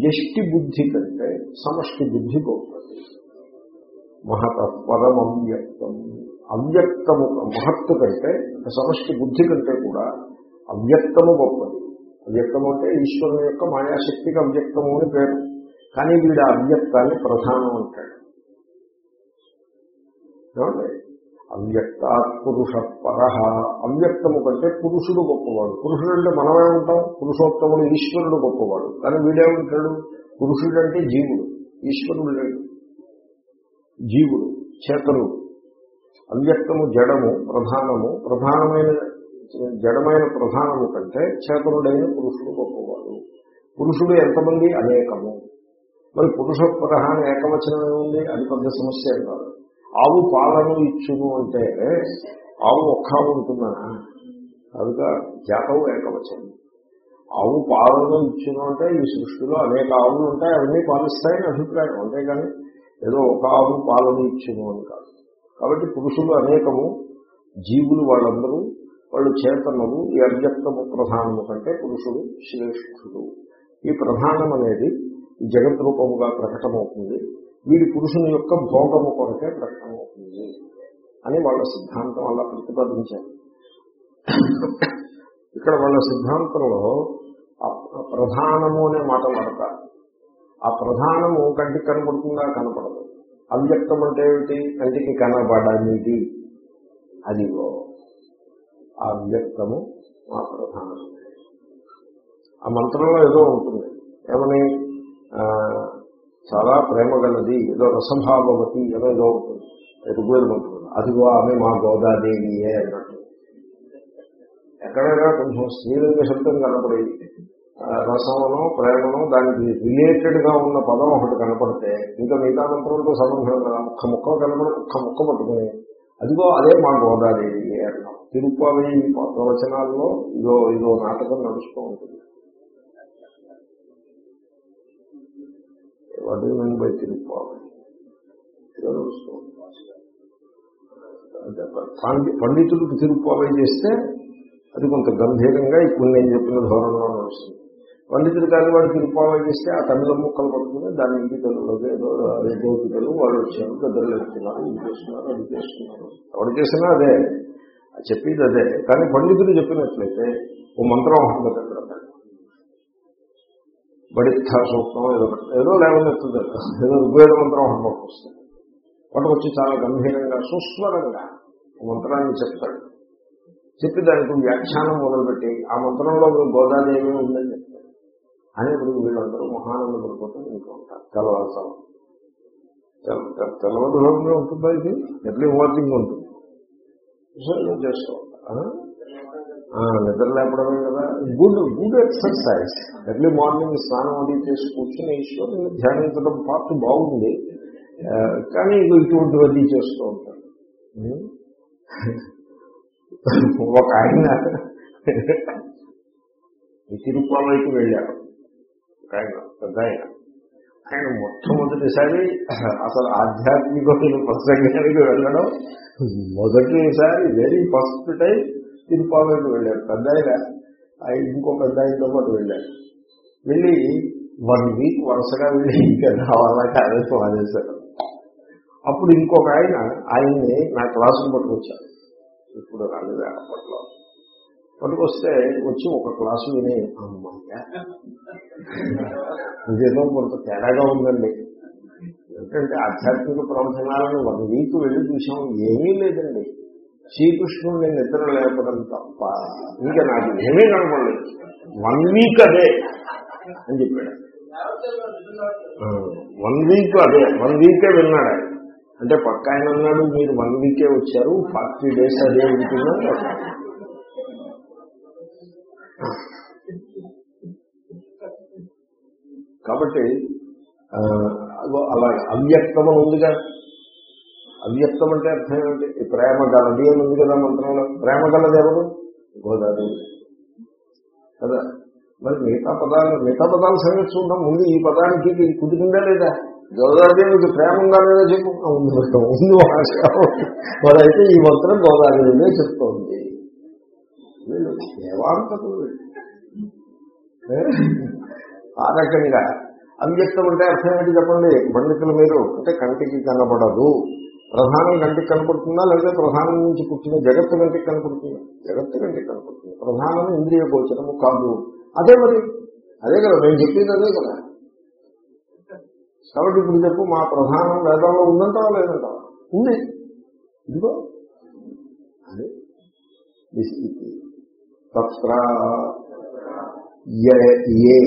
ఎష్టి బుద్ధి కంటే సమష్టి బుద్ధి గొప్పది మహత పరమం వ్యక్తం. అవ్యక్తము మహత్తు కంటే సమష్టి బుద్ధి కంటే కూడా అవ్యక్తము గొప్పది. అవ్యక్తము అంటే ఈశ్వరుని యొక్క మాయాశక్తికి అవ్యక్తము అని పేరు. కానీ వీడు అవ్యక్తాన్ని ప్రధానం అంటాడు ఏమండి? అవ్యక్తాత్ పురుష పర అవ్యక్తము కంటే పురుషుడు గొప్పవాడు. పురుషుడు అంటే మనమే ఉంటాం పురుషోత్తముడు ఈశ్వరుడు గొప్పవాడు. కానీ వీడేమంటాడు? పురుషుడు అంటే జీవుడు. ఈశ్వరుడు లేడు. జీవుడు చేతనుడు అవ్యక్తము జడము ప్రధానము. ప్రధానమైన జడమైన ప్రధానము కంటే చేతనుడైన పురుషుడు గొప్పవాడు. పురుషుడు ఎంతమంది? అనేకము. మరి పురుషోత్పర అని ఏకవచనం ఉంది అది పెద్ద సమస్య కాదు. ఆవు పాలను ఇచ్చును అంటే ఆవు ఒక్క ఆవు ఉంటుందా? కనుక జాతవు ఏకవచనం. ఆవు పాలను ఇచ్చును అంటే ఈ సృష్టిలో అనేక ఆవులు ఉంటాయి అవన్నీ పాలిస్తాయని అభిప్రాయం. అంతేగాని ఏదో ఒక ఆవు పాలను ఇచ్చును అని కాదు. కాబట్టి పురుషులు అనేకము జీవులు వాళ్ళందరూ వాళ్ళు చేతనము ఈ అవ్యక్తము ప్రధానము కంటే పురుషుడు శ్రేష్ఠుడు. ఈ ప్రధానం అనేది ఈ జగత్ రూపముగా ప్రకటమవుతుంది. వీడి పురుషుని యొక్క భోగము కొరకే ప్రకటమవుతుంది అని వాళ్ళ సిద్ధాంతం అలా ప్రతిపాదించారు. ఇక్కడ వాళ్ళ సిద్ధాంతంలో ప్రధానము అనే మాట వాడతారు. ఆ ప్రధానము కంటికి కనపడుతుందా కనపడదు. అవ్యక్తం అంటే ఏమిటి? కంటికి కనబడనిది. అదిగో ఆ వ్యక్తము మా ప్రధానం ఆ మంత్రంలో ఏదో ఉంటుంది. ఏమని? చాలా ప్రేమ గలది ఏదో రసభావతి ఏదో ఏదో ఉంటుంది. ఋగ్వేద అదిగో ఆమె మా గోదాదేవియే అన్నట్టు. ఎక్కడైనా కొంచెం స్త్రీలింగ శబ్దం కనపడి రసమును ప్రేమను దానికి రిలేటెడ్గా ఉన్న పదం ఒకటి కనపడితే ఇంకా మిగతా మంత్రంతో సంబంధం కదా ఒక్క ముక్క కనపడి ఒక్క ముక్క పట్టుకుని అదిగో అదే మా గోదాదేవి అన్నాం. తిరుపతి ప్రవచనాల్లో ఇదో ఇదో నాటకం నడుస్తూ ఉంటుంది. What you mean by think పండితుడికి Tirupati చేస్తే అది కొంత గంభీరంగా ఇప్పుడు నేను చెప్పిన ధోరణిలో నడుస్తుంది. పండితుడు కాని వాడు తిరుపావై చేస్తే ఆ తమిళ ముక్కలు పట్టుకుని దాని ఇంటి తెలుగులోకి ఏదో అదే గోపికలు వాళ్ళు వచ్చారు గద్దలు వెళ్తున్నారు ఇది చేస్తున్నారు అది చేస్తున్నారు. ఎవరు చేసినా అదే. చెప్పేది అదే. కానీ పండితుడు చెప్పినట్లయితే ఓ మంత్రం ఉంటుంది అక్కడ బడిత్త సూక్తం ఏదో ఏదో లేవనెత్తుంది ఏదో ఋగ్వేద మంత్రం ఒకటి వస్తుంది. పట్టుకొచ్చి చాలా గంభీరంగా సుస్వరంగా మంత్రాన్ని చెప్తాడు. చెప్పి దానికి వ్యాఖ్యానం మొదలుపెట్టి ఆ మంత్రంలో గోదాదేవి ఉందని చెప్తాడు. అని ఇప్పుడు వీళ్ళందరూ మహానంద పడిపోతూ ఇంట్లో ఉంటారు. తెలవాల్సిన తెలవదు తెల్లవారుసాంలో ఉంటుందా ఇది? ఎట్లీ మార్నింగ్ ఉంటుంది. సో ఇలా చేస్తూ ఉంటారు. నిద్ర లేపడమే కదా. Good good exercise early morning స్నానం అది చేసి కూర్చుని ఈశ్వరుని ధ్యానించడం పాటు బాగుంది. కానీ ఇటువంటివన్నీ చేస్తూ ఉంటారు ఒక ఆయన తిరుపతికి వెళ్ళారు. ఒక ఆయన పెద్ద ఆయన. ఆయన మొట్టమొదటిసారి అసలు ఆధ్యాత్మిక ప్రసంగానికి వెళ్ళడం. మొదటిసారి వెరీ ఫస్ట్ టైం తిరుపాలకి వెళ్ళారు. పెద్ద ఆయన ఇంకో పెద్ద ఆయనతో పాటు వెళ్ళారు. వెళ్ళి వన్ వీక్ వరుసగా వెళ్ళి ఇంకా రావాలా కాలేజ్ మానేశారు. అప్పుడు ఇంకొక ఆయన ఆయన్ని నా క్లాసును పట్టుకొచ్చారు. ఇప్పుడు రాలేదు అప్పట్లో. పట్టుకొస్తే వచ్చి ఒక క్లాసు విని అమ్మయ్య ఇదేదో కొంత తేడాగా ఉందండి. ఎందుకంటే ఆధ్యాత్మిక ప్రవచనాలను వన్ వీక్ వెళ్ళి చూసాం ఏమీ లేదండి. శ్రీకృష్ణుడిని నిద్ర లేపడం తప్ప ఇంకా నాకు ఏమీ కనపడలేదు. వన్ వీక్ అదే అని చెప్పాడు. వన్ వీక్ అదే వన్ వీకే విన్నాడు అంటే పక్క ఆయన అన్నాడు మీరు వన్ వీకే వచ్చారు ఫార్టీ డేస్ అదే ఉంటుందో కాబట్టి అలా అవ్యక్తం ఉందిగా? అవ్యక్తం అంటే అర్థం ఏమిటి? ఈ ప్రేమ గలది అని ఉంది కదా మంత్రంలో. ప్రేమ గలది ఎవరు? గోదావరి. కదా? మరి మిగతా పదాలు మిగతా పదాలు సంగతి చూద్దాం. ముందు ఈ పదానికి కుదిరిందా లేదా? గోదావరి మీకు ప్రేమ ఉందా లేదా చెప్పు. ఉంది. మొత్తం. ఉంది భాష మరి అయితే ఈ మంత్రం గోదావరినే చెప్తోంది. వీళ్ళు దేవాంతకులు ఆ రకంగా. అవ్యక్తం అంటే అర్థం ఏంటి చెప్పండి? పండితులు మీరు అంటే కంటికి కనబడదు ప్రధానం కంటికి కనపడుతుందా? లేదా ప్రధానం నుంచి పుట్టిన జగత్తు కంటికి కనపడుతుందా? జగత్తు కంటికి కనపడుతుంది. ప్రధానం ఇంద్రియ గోచరము కాదు. అదే మరి అదే కదా నేను చెప్పేది అదే కదా. కాబట్టి ఇప్పుడు చెప్పు మా ప్రధానం వేదంలో ఉందంటావా లేదంటావా? ఉంది. ఇదిగో. అదే. తత్ర. య- ఏ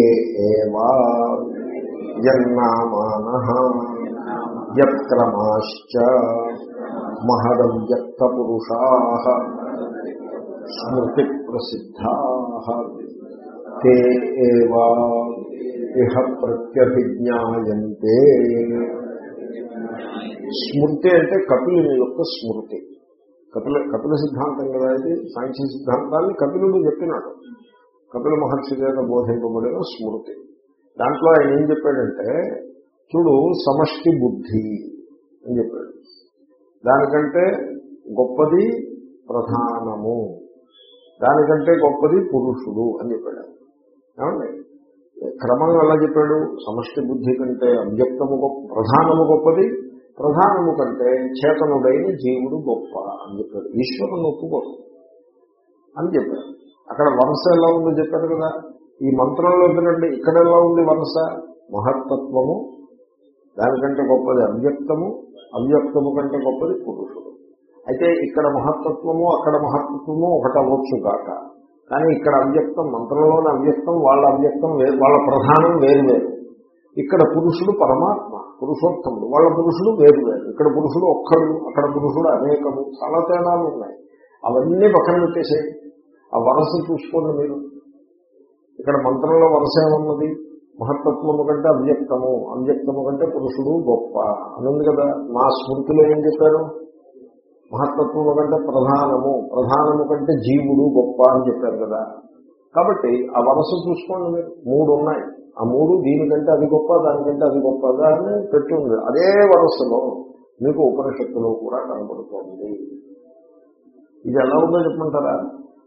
ఏవా. యన్నామానః యత్క్రమాశ్చ మహదవ్యక్తపురుషా స్మృతి ప్రసిద్ధా తే ఏవా ఇహ ప్రత్యభిజ్ఞాయంతే స్మృతి అంటే కపిలుని యొక్క స్మృతి। కపిల కపిల సిద్ధాంతం కదా ఇది? సాంఖ్య సిద్ధాంతాన్ని కపిలుడు చెప్పినాడు. కపిల మహర్షి చేత బోధింపబడిన స్మృతి. దాంట్లో ఆయన ఏం చెప్పాడంటే చూడు సమష్టి బుద్ధి అని చెప్పాడు. దానికంటే గొప్పది ప్రధానము. దానికంటే గొప్పది పురుషుడు అని చెప్పాడు. ఏమండి? క్రమం ఎలా చెప్పాడు? సమష్టి బుద్ధి కంటే అవ్యక్తము గొప్ప ప్రధానము గొప్పది ప్రధానము కంటే చేతనుడైన జీవుడు గొప్ప అని చెప్పాడు. ఈశ్వరుని గొప్ప అని చెప్పాడు. అక్కడ వరుస ఎలా ఉందో చెప్పారు కదా? ఈ మంత్రంలో వినండి ఇక్కడ ఎలా ఉంది వరుస? మహత్తత్వము దానికంటే గొప్పది అవ్యక్తము అవ్యక్తము కంటే గొప్పది పురుషుడు. అయితే ఇక్కడ మహత్తత్వము అక్కడ మహత్తత్వము ఒకటవచ్చు కాక. కానీ ఇక్కడ అవ్యక్తం మంత్రంలోని అవ్యక్తం వాళ్ళ అవ్యక్తం వేరు వాళ్ళ ప్రధానం వేరు వేరు. ఇక్కడ పురుషుడు పరమాత్మ పురుషోత్తముడు. వాళ్ళ పురుషుడు వేరు వేరు. ఇక్కడ పురుషుడు ఒక్కడు అక్కడ పురుషుడు అనేకము. చాలా తేడాలు ఉన్నాయి. అవన్నీ పక్కన పెట్టేసాయి. ఆ వరస చూసుకోండి మీరు. ఇక్కడ మంత్రంలో వరస ఏమున్నది? మహత్తత్వము కంటే అవ్యక్తము అవ్యక్తము కంటే పురుషుడు గొప్ప. అనుంది కదా మా స్మృతిలో ఏం చెప్పారు? మహత్తత్వము కంటే ప్రధానము ప్రధానము కంటే జీవుడు గొప్ప అని చెప్పారు కదా. కాబట్టి ఆ వరస చూసుకోండి మీరు. మూడు ఉన్నాయి. ఆ మూడు దీనికంటే అది గొప్ప దానికంటే అది గొప్పగా అని పెట్టి ఉంది. అదే వరసలో మీకు ఉపనిషత్తులో కూడా కనబడుతోంది ఇది ఎలా ఉందో చెప్పమంటారా?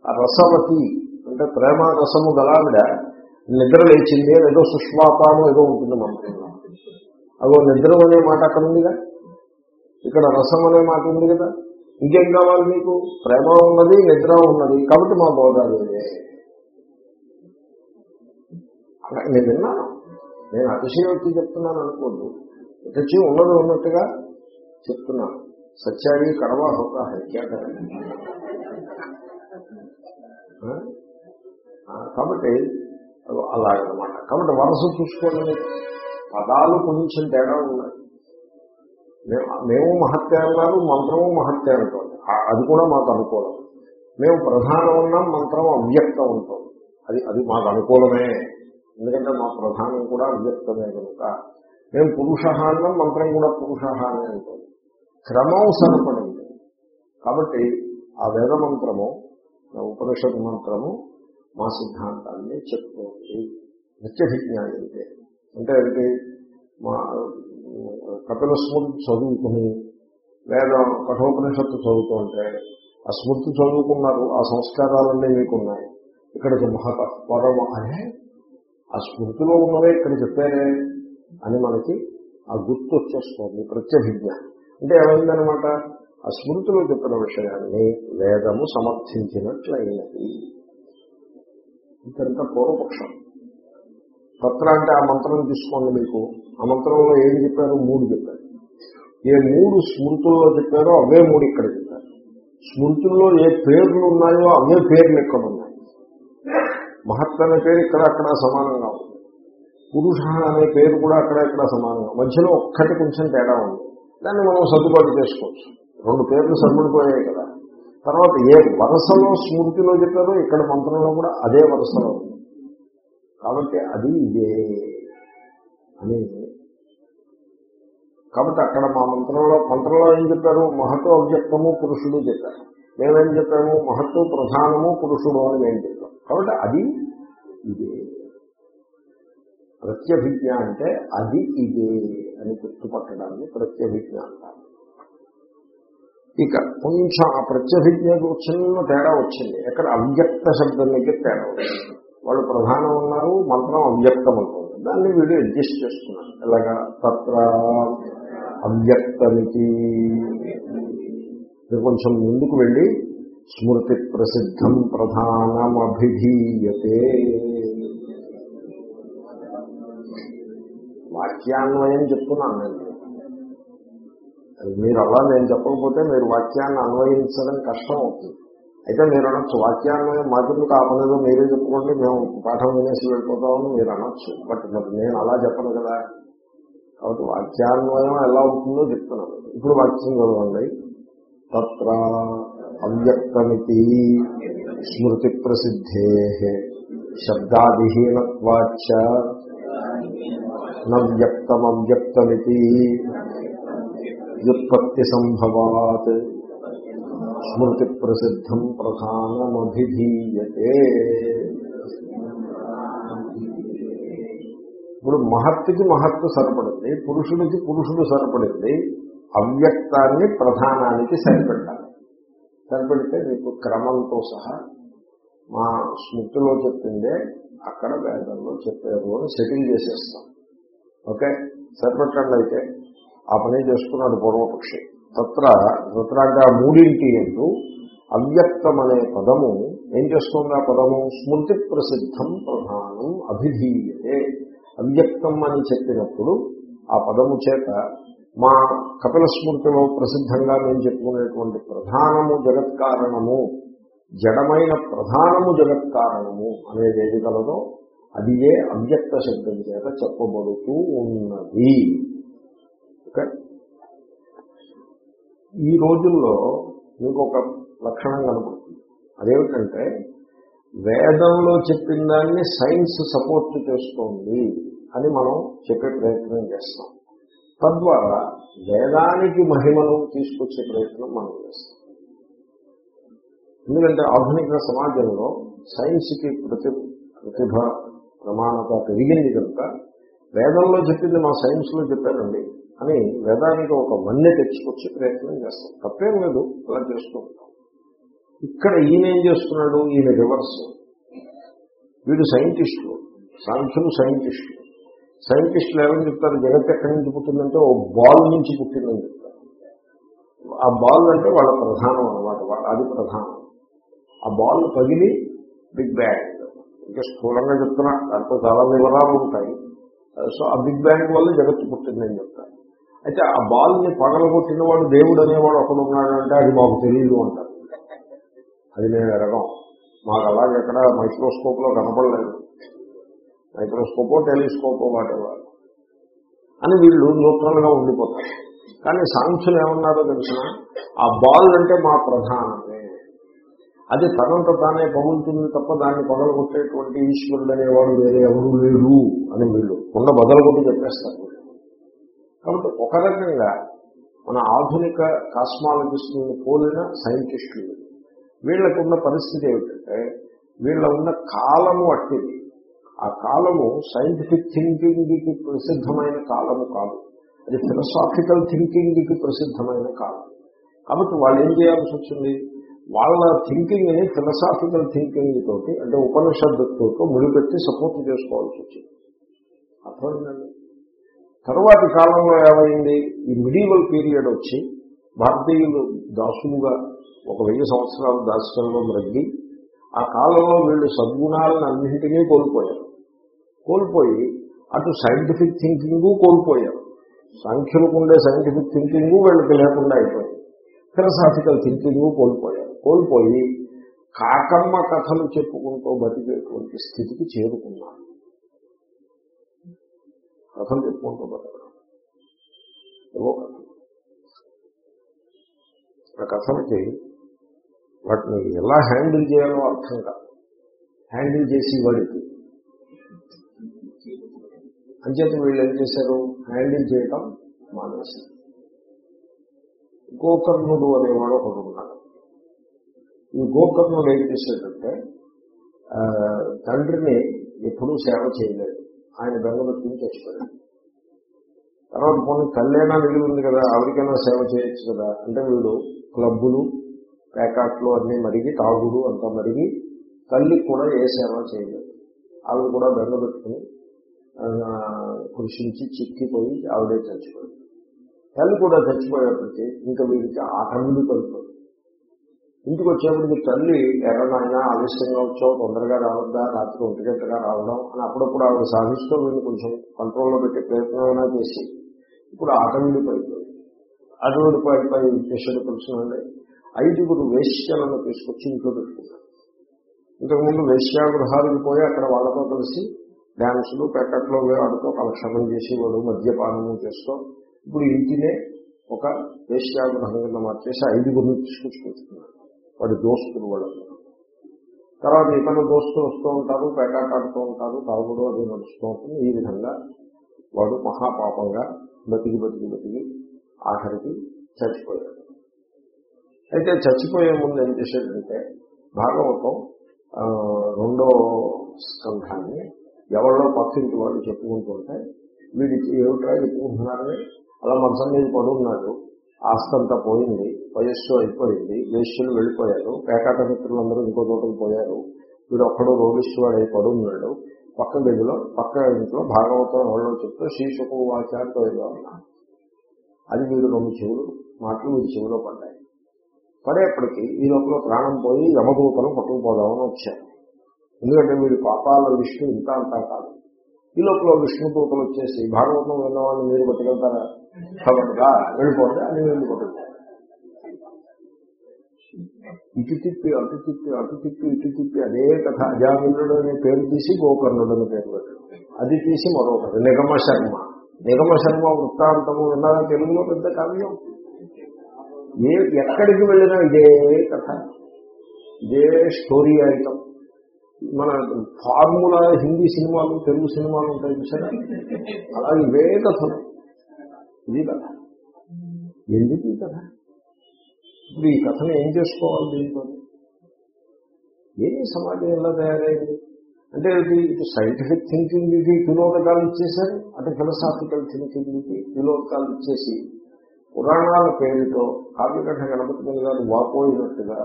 ఆ రసవతి అంటే ప్రేమ రసము గలావిడ నిద్ర లేచింది ఏదో సుష్మాపాము ఏదో ఉంటుంది మనకి. అదో నిద్ర అనే మాట అక్కడ ఉందిగా ఇక్కడ రసం అనే మాట ఉంది కదా? ఇంకేం కావాలి మీకు? ప్రేమ ఉన్నది నిద్ర ఉన్నది. కాబట్టి మా బోధాలు అలా నేను విన్నాను. నేను అతిశయోక్తి చెప్తున్నాను అనుకోద్దు ఇటొచ్చి ఉన్నది ఉన్నట్టుగా చెప్తున్నాను. సత్యాన్ని కడవా హోతా హై కాబట్టి అలాగనమాట. కాబట్టి వరస చూసుకోండి. పదాలు కొంచెం తేడా ఉన్నాయి. మేము మేము మహత్య అన్నారు మంత్రము మహత్య అంటుంది అది కూడా మాకు అనుకూలం. మేము ప్రధానం ఉన్నాం మంత్రం అవ్యక్తం ఉంటుంది అది అది మాకు అనుకూలమే. ఎందుకంటే మా ప్రధానం కూడా అవ్యక్తమే కనుక. మేము పురుష అన్నాం మంత్రం కూడా పురుష అనే ఉంటుంది క్రమం సరిపడింది. కాబట్టి ఆ వేద మంత్రము ఉపనిషత్ మంత్రము మా సిద్ధాంతాన్ని చెప్తోంది నిత్యభిజ్ఞానంటే. అంటే ఏంటి మా కపిల స్మృతి చదువుకుని లేదా కఠోపనిషత్తు చదువుతుంటే ఆ స్మృతి చదువుకున్నారు ఆ సంస్కారాలన్నీ మీకున్నాయి. ఇక్కడికి మహత పరమ అనే ఆ స్మృతిలో ఉన్నవే ఇక్కడ చెప్పారే అని మనకి ఆ గుర్తు వచ్చేస్తుంది ప్రత్యభిజ్ఞ. అంటే ఏమైందనమాట ఆ స్మృతిలో చెప్పిన విషయాన్ని వేదము సమర్థించినట్లయినది. ఇంకంత పూర్వపక్షం. తత్ర అంటే ఆ మంత్రం తీసుకోండి మీకు. ఆ మంత్రంలో ఏం చెప్పారు? మూడు చెప్పారు. ఏ మూడు స్మృతుల్లో చెప్పారో అవే మూడు ఇక్కడ చెప్పారు. స్మృతుల్లో ఏ పేర్లు ఉన్నాయో అవే పేర్లు ఇక్కడ ఉన్నాయి? మహత్ అనే పేరు ఇక్కడ అక్కడ సమానంగా ఉంది. పురుష అనే పేరు కూడా అక్కడ ఇక్కడ సమానంగా మధ్యలో ఒక్కటి కొంచెం తేడా ఉంది. దాన్ని మనం సర్దుబాటు చేసుకోవచ్చు. రెండు పేర్లు సర్దుడిపోయాయి కదా. తర్వాత ఏ వరుసలో స్మృతిలో చెప్పారో ఇక్కడ మంత్రంలో కూడా అదే వరుసలో కాబట్టి అది ఇదే అని కాబట్టి అక్కడ మా మంత్రంలో మంత్రంలో ఏం చెప్పారు? మహత్వ అవ్యక్తము పురుషుడు చెప్పారు. మేమేం చెప్పాము? మహత్వ ప్రధానము పురుషుడు అని మేము చెప్పాం. కాబట్టి అది ఇదే. ప్రత్యభిజ్ఞ అంటే అది ఇదే అని గుర్తుపట్టడాన్ని ప్రత్యభిజ్ఞ అంటారు. ఇక కొంచెం ఆ ప్రత్యభిజ్ఞకు చిన్న తేడా వచ్చింది. ఎక్కడ అవ్యక్త శబ్దం దగ్గర తేడా వచ్చింది. వాళ్ళు ప్రధానం ఉన్నారు మంత్రం అవ్యక్తం ఉంటుంది దాన్ని వీడు అడ్జస్ట్ చేస్తున్నారు. ఎలాగా? తత్ర అవ్యక్తమితి. కొంచెం ముందుకు వెళ్ళి స్మృతి ప్రసిద్ధం ప్రధానమభిధీయతే. వాక్యాన్వయం చెప్తున్నాను నేను. మీరు అలా నేను చెప్పకపోతే మీరు వాక్యాన్ని అన్వయించడం కష్టం అవుతుంది. అయితే మీరు అనొచ్చు వాక్యాన్వయం మాకెందుకు కాకుండా మీరే చెప్పుకోండి మేము పాఠం వినేసి వెళ్ళిపోతామని మీరు అనొచ్చు. బట్ మరి నేను అలా చెప్పను కదా. కాబట్టి వాక్యాన్వయం ఎలా ఉంటుందో చెప్తున్నాను. ఇప్పుడు వాక్యం చదవండి. తత్ర అవ్యక్తమితి స్మృతి ప్రసిద్ధే శబ్దాదిహీనత్వాచ నవ్యక్తమవ్యక్తమితి వ్యుత్పత్తి సంభవాత్ స్మృతి ప్రసిద్ధం ప్రధానమభిధీయతే. ఇప్పుడు మహత్తుకి మహత్తు సరిపడింది పురుషుడికి పురుషుడు సరిపడింది అవ్యక్తాన్ని ప్రధానానికి సరిపెట్టాలి. సరిపెడితే మీకు క్రమంతో సహా మా స్మృతిలో చెప్పిందే అక్కడ వేదంలో చెప్పారు అని సెటిల్ చేసేస్తాం. ఓకే? సరిపెట్టండి అయితే. ఆ పని చేసుకున్నాడు పూర్వపక్షి. తత్ర తత్ర మూడింటి ఎందు అవ్యక్తం అనే పదము. ఏం చేస్తుంది ఆ పదము? స్మృతి ప్రసిద్ధం ప్రధానం అభిధీయతే. అవ్యక్తం అని చెప్పినప్పుడు ఆ పదము చేత మా కపిల స్మృతిలో ప్రసిద్ధంగా నేను చెప్పుకునేటువంటి ప్రధానము జగత్కారణము జడమైన ప్రధానము జగత్కారణము అనేది ఏది కలదో అది ఏ అవ్యక్త శబ్దం చేత చెప్పబడుతూ ఉన్నది. ఓకే ఈ రోజుల్లో మీకు ఒక లక్షణం కనపడుతుంది. అదేమిటంటే వేదంలో చెప్పిన దాన్ని సైన్స్ సపోర్ట్ చేస్తోంది అని మనం చెప్పే ప్రయత్నం చేస్తాం. తద్వారా వేదానికి మహిమను తీసుకొచ్చే ప్రయత్నం మనం చేస్తాం. ఎందుకంటే ఆధునిక సమాజంలో సైన్స్కి ప్రతి ప్రతిభ ప్రమాణత పెరిగింది కనుక వేదంలో చెప్పింది మా సైన్స్లో చెప్పారండి. అని వేదానికి ఒక మన్నె తెచ్చుకొచ్చే ప్రయత్నం చేస్తాం. తప్పేం లేదు అలా చేస్తూ ఉంటాం. ఇక్కడ ఈయన ఏం చేస్తున్నాడు? ఈయన రివర్స్. వీడు సైంటిస్టులు సాంఖ్యులు సైంటిస్టులు సైంటిస్టులు ఏమని చెప్తారు? జగత్ ఎక్కడి నుంచి పుట్టిందంటే ఓ బాల్ నుంచి పుట్టిందని చెప్తారు. ఆ బాల్ అంటే వాళ్ళ ప్రధానం అనమాట అది ప్రధానం. ఆ బాల్ పగిలి బిగ్ బ్యాంగ్. ఇంకా స్థూలంగా చెప్తున్నా దాంట్లో చాలా వివరాలు ఉంటాయి. సో ఆ బిగ్ బ్యాంగ్ వల్ల జగత్తు పుట్టిందని చెప్తారు. అయితే ఆ బాల్ని పగలగొట్టినవాడు దేవుడు అనేవాడు ఒకడు అంటే అది మాకు తెలియదు అంటారు అది నేను ఎరగం మాకు అలాగే ఎక్కడ మైక్రోస్కోప్లో కనపడలేదు. మైక్రోస్కోపో టెలిస్కోపో వాటెవర్. అని వీళ్ళు న్యూట్రల్గా ఉండిపోతారు. కానీ సాంఖ్యులు ఏమన్నారో తెలిసిన ఆ బాల్ అంటే మా ప్రధానమే. అది తనంత తానే పగులుతుంది తప్ప దాన్ని పగలగొట్టేటువంటి ఈశ్వరుడు అనేవాడు వేరే ఎవరు లేడు అని వీళ్ళు. ఉన్న బదలగొట్టి చెప్పేస్తారు. కాబట్టి ఒక రకంగా మన ఆధునిక కాస్మాలజిస్టులను పోలిన సైంటిస్టులు వీళ్ళకు ఉన్న పరిస్థితి ఏమిటంటే వీళ్ళ ఉన్న కాలము అట్టిది. ఆ కాలము సైంటిఫిక్ థింకింగ్కి ప్రసిద్ధమైన కాలము కాదు. అది ఫిలసాఫికల్ థింకింగ్కి ప్రసిద్ధమైన కాలం. కాబట్టి వాళ్ళు ఏం చేయాల్సి వచ్చింది? వాళ్ళ థింకింగ్ని ఫిలసాఫికల్ థింకింగ్ తోటి అంటే ఉపనిషత్తుతో ముడిపెట్టి సపోర్ట్ చేసుకోవాల్సి వచ్చింది. అర్థమైందండి? తరువాతి కాలంలో ఏమైంది? ఈ మిడివల్ పీరియడ్ వచ్చి భారతీయులు దాసులుగా ఒక వెయ్యి సంవత్సరాల దాస్యంలో మ్రగ్గి ఆ కాలంలో వీళ్ళు సద్గుణాలను అన్నింటినీ కోల్పోయారు. కోల్పోయి అటు సైంటిఫిక్ థింకింగ్ కోల్పోయారు. సంఖ్యలకు ఉండే సైంటిఫిక్ థింకింగ్ వీళ్ళకి లేకుండా అయిపోయింది. ఫిలసాఫికల్ థింకింగ్ కోల్పోయారు. కోల్పోయి కాకమ్మ కథలు చెప్పుకుంటూ బతికేటువంటి స్థితికి చేరుకున్నారు. కథలు చెప్పుకుంటూ బతకడం ఏవో కథలు. ఆ కథలకి వాటిని ఎలా హ్యాండిల్ చేయాలో అర్థం కాదు. హ్యాండిల్ చేసి వాడికి. అంచేత వీళ్ళు ఏం చేశారు? హ్యాండిల్ చేయటం మానేసి. గోకర్ణుడు అనేవాడు ఒకడు ఉన్నాడు. ఈ గోకర్ణుడు ఏం చేశాడంటే తండ్రిని ఎప్పుడూ సేవ చేయలేదు. ఆయన బెంగపెట్టుకుని చచ్చిపోయాడు తర్వాత కొన్ని కళ్యాణా ఉంది కదా ఎవరికైనా సేవ చేయొచ్చు కదా. అంటే వీడు క్లబ్బులు ప్యాకాట్లు అన్ని మరిగి తాగుడు అంతా మరిగి తల్లికి కూడా ఏ సేవ చేయలేదు. ఆవిడ కూడా బెంగ పెట్టుకుని కృషించి చిక్కిపోయి ఆవిడే చచ్చిపోయింది. తల్లి కూడా చచ్చిపోయేప్పటికీ ఇంకా వీడికి ఆటండి కలిపి ఇంటికి వచ్చేప్పుడు తల్లి ఎర్రనైనా ఆలస్యంగా వచ్చావు తొందరగా రావద్దా రాత్రి ఒంటి గంటగా రావడం అని అప్పుడప్పుడు ఆవిడ సాధిస్తూ వీళ్ళు కొంచెం కంట్రోల్లో పెట్టే ప్రయత్నమైనా చేసి ఇప్పుడు ఆటండి పడిపోయింది. అటువంటి పడిపై చేసేది తెలుసునండి ఐదుగురు వేశ్యలను తీసుకొచ్చి ఇంట్లో పెట్టుకున్నాను ఇంతకుముందు వేశ్యాగృహాలకు పోయి అక్కడ వాళ్ళతో కలిసి డ్యాన్సులు పెక్కట్లో ఆడుతూ కలక్షణం చేసి వాళ్ళు మద్యపానము చేస్తూ ఇప్పుడు ఇంటినే ఒక వేశ్యాగృహం కింద మార్చేసి ఐదుగురిని తీసుకొచ్చుకుంటున్నారు. వాడి దోస్తులు వాళ్ళందరూ తర్వాత ఇతర దోస్తులు వస్తూ ఉంటారు పేకాటాడుతూ ఉంటారు తాగుడు అది నడుస్తూ ఉంటుంది. ఈ విధంగా వాడు మహాపాపంగా బతికి బతికి బతికి ఆఖరికి చచ్చిపోయాడు. అయితే చచ్చిపోయే ముందు ఏం చేశాడంటే భాగవతం రెండో స్కంధాన్ని ఎవరిలో పక్కింటి వాళ్ళు చెప్పుకుంటుంటే వీడికి ఏమిట్రా చెప్పుకుంటున్నారని అలా మనసం మీద పడున్నాడు. ఆస్తంతా పోయింది వయస్సు అయిపోయింది వేష్యులు వెళ్ళిపోయారు పేకాట మిత్రులందరూ ఇంకో చోటకు పోయారు. వీడు ఒక్కడు రోగిష్వాడు అయి పడున్నాడు. పక్క గదిలో పక్క ఇంట్లో భాగవతం ఎవరో చెప్తే శీర్షకు వాచారితో ఏదో అది వీడు రెండు చెవులు మాటలు వీడి చెవిలో పడ్డాయి. పడేప్పటికీ ఈ లోపల ప్రాణం పోయి యమదూతలు పట్టుకుపోదామని వచ్చారు. ఎందుకంటే వీడి పాపాల విష్ణు ఇంత అంతా కాదు. ఈ లోపల విష్ణు దూతలు వచ్చేసి భాగవతం విన్నవాడిని మీరు పట్టుకెళ్తారా? కాబట్టి వెళ్ళిపోండి అని వెళ్ళిపోతుంది ఇటు తిప్పి అటు తిప్పి అటు తిప్పి ఇటు తిప్పి అదే కథ. అజామినుడు అనే పేరు తీసి గోకర్ణుడు అనే పేరు పెట్టాడు. అది తీసి మరొకటి నిగమ శర్మ. నిగమ శర్మ వృత్తాంతము విన్నారా తెలుగులో పెద్ద కావ్యం? ఏ ఎక్కడికి వెళ్ళినా ఇదే కథ. ఇదే స్టోరీ ఐటమ్ మన ఫార్ములా హిందీ సినిమాలు తెలుగు సినిమాలు ఉంటాయి చూసారా? అలా ఇవే కథలు. ఇది కథ. ఎందుకు ఈ కథ? ఇప్పుడు ఈ కథను ఏం చేసుకోవాలి దీంతో? ఏమి సమాజం ఎలా తయారైంది? అంటే ఇది ఇటు సైంటిఫిక్ థింకింగ్ ఇది వినోదకాలు ఇచ్చేశారు. అటు ఫిలసాఫికల్ థింకింగ్ ఇది వినోదకాలు ఇచ్చేసి పురాణాల పేరుతో కావ్యకంఠ గణపతి గారు వాపోయినట్టుగా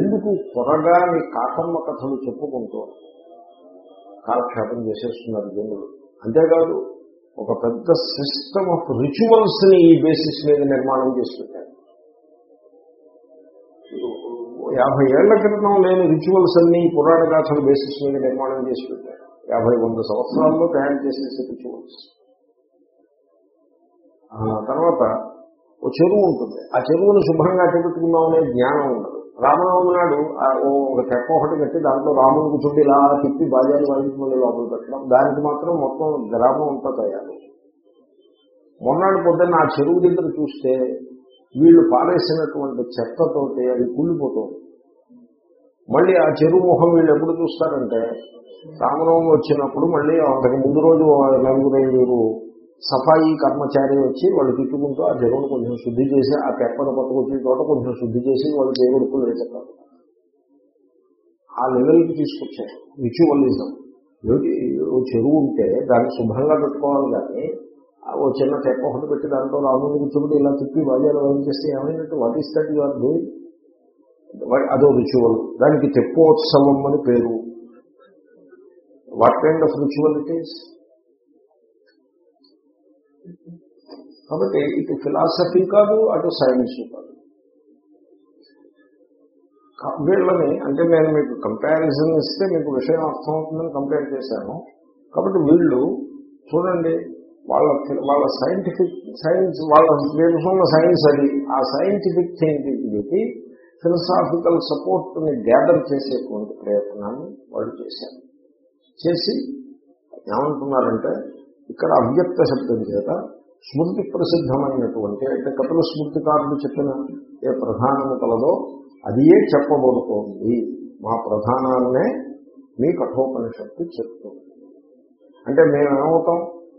ఎందుకు త్వరగా కాకమ్మ కథలు చెప్పుకుంటూ కాలక్షేపం చేసేస్తున్నారు జనులు? అంతేకాదు ఒక పెద్ద సిస్టమ్ ఆఫ్ రిచువల్స్ని ఈ బేసిస్ మీద నిర్మాణం చేసి యాభై ఏళ్ళ క్రితం లేని రిచువల్స్ అన్ని పురాణ గాథల బేసిస్ మీద నిర్మాణం చేసి పెట్టారు యాభై వంద సంవత్సరాల్లో తయారు చేసేసి రిచువల్స్ ఆ తర్వాత ఓ చెరువు ఉంటుంది. ఆ చెరువును శుభ్రంగా అట్టబెట్టుకున్నామనే జ్ఞానం ఉండదు. రామనవమి నాడు ఆ ఓ ఒక చెక్క ఒకటి కట్టి దాంట్లో రాముని కూర్చుంటే ఇలా తిప్పి బాజాలు వాయించుకుని లోపల పెట్టడం దానికి మాత్రం మొత్తం గ్రామం అంతా తయారు. మొన్నటి పొద్దున్న ఆ చెరువు దగ్గర చూస్తే వీళ్ళు పారేసినటువంటి చెత్తతోటి అది కూలిపోతుంది. మళ్ళీ ఆ చెరువు ముఖం వీళ్ళు ఎప్పుడు చూస్తారంటే రామనవమి వచ్చినప్పుడు మళ్ళీ అంతకు ముందు రోజు నలుగురు ఐదుగురు సఫాయి కర్మచారి వచ్చి వాళ్ళు తిట్టుకుంటూ ఆ చెరువును కొంచెం శుద్ధి చేసి ఆ పెప్పను పట్టుకొచ్చిన చోట కొంచెం శుద్ధి చేసి వాళ్ళు చేయగొడుకులు వేసేస్తారు ఆ లెవెల్కి తీసుకొచ్చారు. రిచువలిజం. ఏమిటి? ఓ చెరువు ఉంటే దాన్ని శుభ్రంగా పెట్టుకోవాలి కానీ ఆ ఓ చిన్న తెప్ప ఒకటి పెట్టి దాంట్లో రాముని కూర్చోబెట్టి ఇలా తిప్పి బాజాలు వాయించేస్తే ఏమైనట్టు what is that your doing అదో రిచువల్. దానికి తెప్పోత్సవం అని పేరు. What kind of ritual it is కాబట్టి ఇటు ఫిలాసఫీ కాదు అటు సైన్స్ కాదు. వీళ్ళని అంటే నేను మీకు కంపారిజన్ ఇస్తే మీకు విషయం అర్థమవుతుందని కంపేర్ చేశాను. కాబట్టి వీళ్ళు చూడండి వాళ్ళ వాళ్ళ సైంటిఫిక్ సైన్స్ వాళ్ళ తెలుసున్న సైన్స్ అది. ఆ సైంటిఫిక్ థింకింగ్కి ఫిలసాఫికల్ సపోర్ట్ని గ్యాదర్ చేసేటువంటి ప్రయత్నాన్ని వాళ్ళు చేశారు. చేసి ఏమంటున్నారంటే ఇక్కడ అవ్యక్త శబ్దం చేత స్మృతి ప్రసిద్ధమైనటువంటి అంటే కపిల స్మృతికారుడు చెప్పిన ఏ ప్రధానము కలదో అదియే చెప్పబడుతోంది. మా ప్రధానాన్నే మీ కఠోపనిషత్తు చెప్తుంది. అంటే మేమేమవుతాం?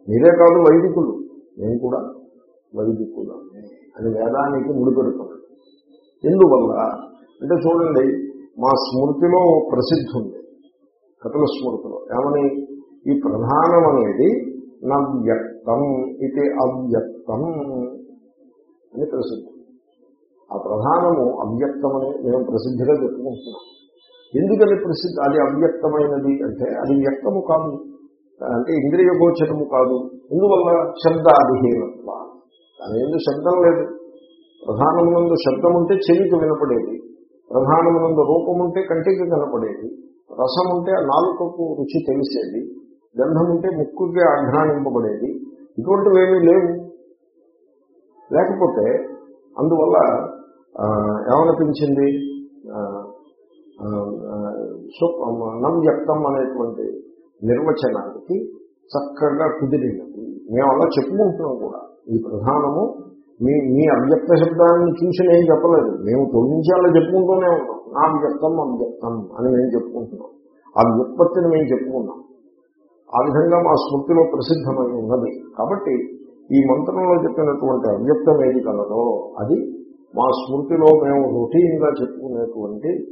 మీరే కాదు వైదికులు. మేము కూడా వైదికులమే అని వేదానికి ముడిపెడుతున్నాం ఎందువల్ల? అంటే చూడండి మా స్మృతిలో ప్రసిద్ధి ఉంది. కపిల స్మృతిలో. ఏమని? ఈ ప్రధానం అనేది నా వ్యక్తం ఇది అవ్యక్తం అని ప్రసిద్ధి. ఆ ప్రధానము అవ్యక్తమని మేము ప్రసిద్ధిగా చెప్పుకుంటున్నాం ఎందుకని ప్రసిద్ధి? అది అవ్యక్తమైనది అంటే అది వ్యక్తము కాదు. అంటే ఇంద్రియ గోచరము కాదు. ఎందువల్ల? శబ్దాధిహీనత్వ. దాని ఎందుకు శబ్దం లేదు. ప్రధానమునందు శబ్దం ఉంటే చెవికి వినపడేది. ప్రధానమునందు రూపం ఉంటే కంటికి కనపడేది. రసం ఉంటే ఆ నాలుకకు రుచి తెలిసేది. గంధం ఉంటే ముక్కుకి ఆఘ్రానింపబడేది ఇటువంటివేమీ లేవు. లేకపోతే అందువల్ల ఏమనిపించింది? ఆ, వ్యక్తం అనేటువంటి నిర్వచనానికి చక్కగా కుదిరినది. మేము అలా చెప్పుకుంటున్నాం కూడా. ఈ ప్రధానము మీ మీ అవ్యక్త శబ్దాన్ని చూసి నేను చెప్పలేదు. మేము తొలగించి అలా చెప్పుకుంటూనే ఉన్నాం. నా వ్యక్తం అవ్యక్తం అని మేము చెప్పుకుంటున్నాం. ఆ వ్యుత్పత్తిని మేము చెప్పుకున్నాం. ఆ విధంగా మా స్మృతిలో ప్రసిద్ధమై ఉన్నది. కాబట్టి ఈ మంత్రంలో చెప్పినటువంటి అవ్యక్తం ఏది కలదో అది మా స్మృతిలో మేము రొటీన్గా చెప్పుకునేటువంటి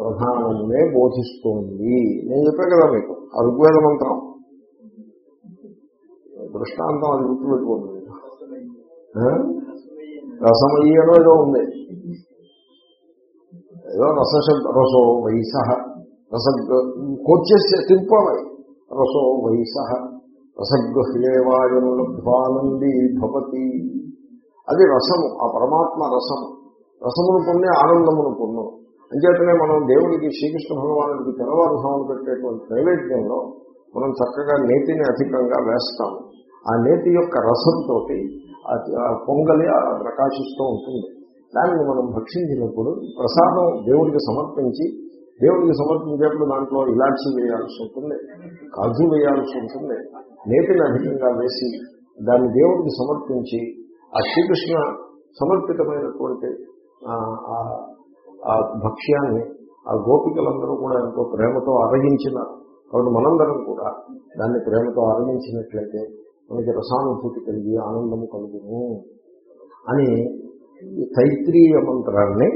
ప్రధానమే బోధిస్తోంది. నేను చెప్పాను కదా మీకు ఋగ్వేద మంత్రం దృష్టాంతం అది గుర్తుపెట్టుకోండి. ఆ? రసమయ్యి ఏదో ఉంది. ఏదో రసశబ్ద రసో వయస రస కోర్చేస్తే తింపాలి రసో వయస రసగృహ్యేవాయం లబ్ధ్వానందీ భవతి. అది రసము ఆ పరమాత్మ రసము. రసమును పొంది ఆనందమును పొందు. అంచేతనే మనం దేవుడికి శ్రీకృష్ణ భగవానుడికి తెల్లవారుసాములు పెట్టేటువంటి నైవేద్యంలో మనం చక్కగా నేతిని అధికంగా వేస్తాము ఆ నేతి యొక్క రసంతో పొంగలి ప్రకాశిస్తూ ఉంటుంది. దానిని మనం భక్షించినప్పుడు ప్రసాదం దేవుడికి సమర్పించి దేవుడికి సమర్పించేప్పుడు దాంట్లో ఇలాచి వేయాల్సి ఉంటుంది కాజు వేయాల్సి ఉంటుంది నేతిని అధికంగా వేసి దాన్ని దేవుడికి సమర్పించి ఆ శ్రీకృష్ణ సమర్పితమైనటువంటి ఆ, ఆ- భక్ష్యాన్ని ఆ గోపికలందరూ కూడా ఎంతో ప్రేమతో అరగించినారు కాబట్టి మనందరం కూడా దాన్ని ప్రేమతో అరగించినట్లయితే మనకి రసానుభూతి కలిగి ఆనందము కలుగును అని తైత్రీయ మంత్రాన్ని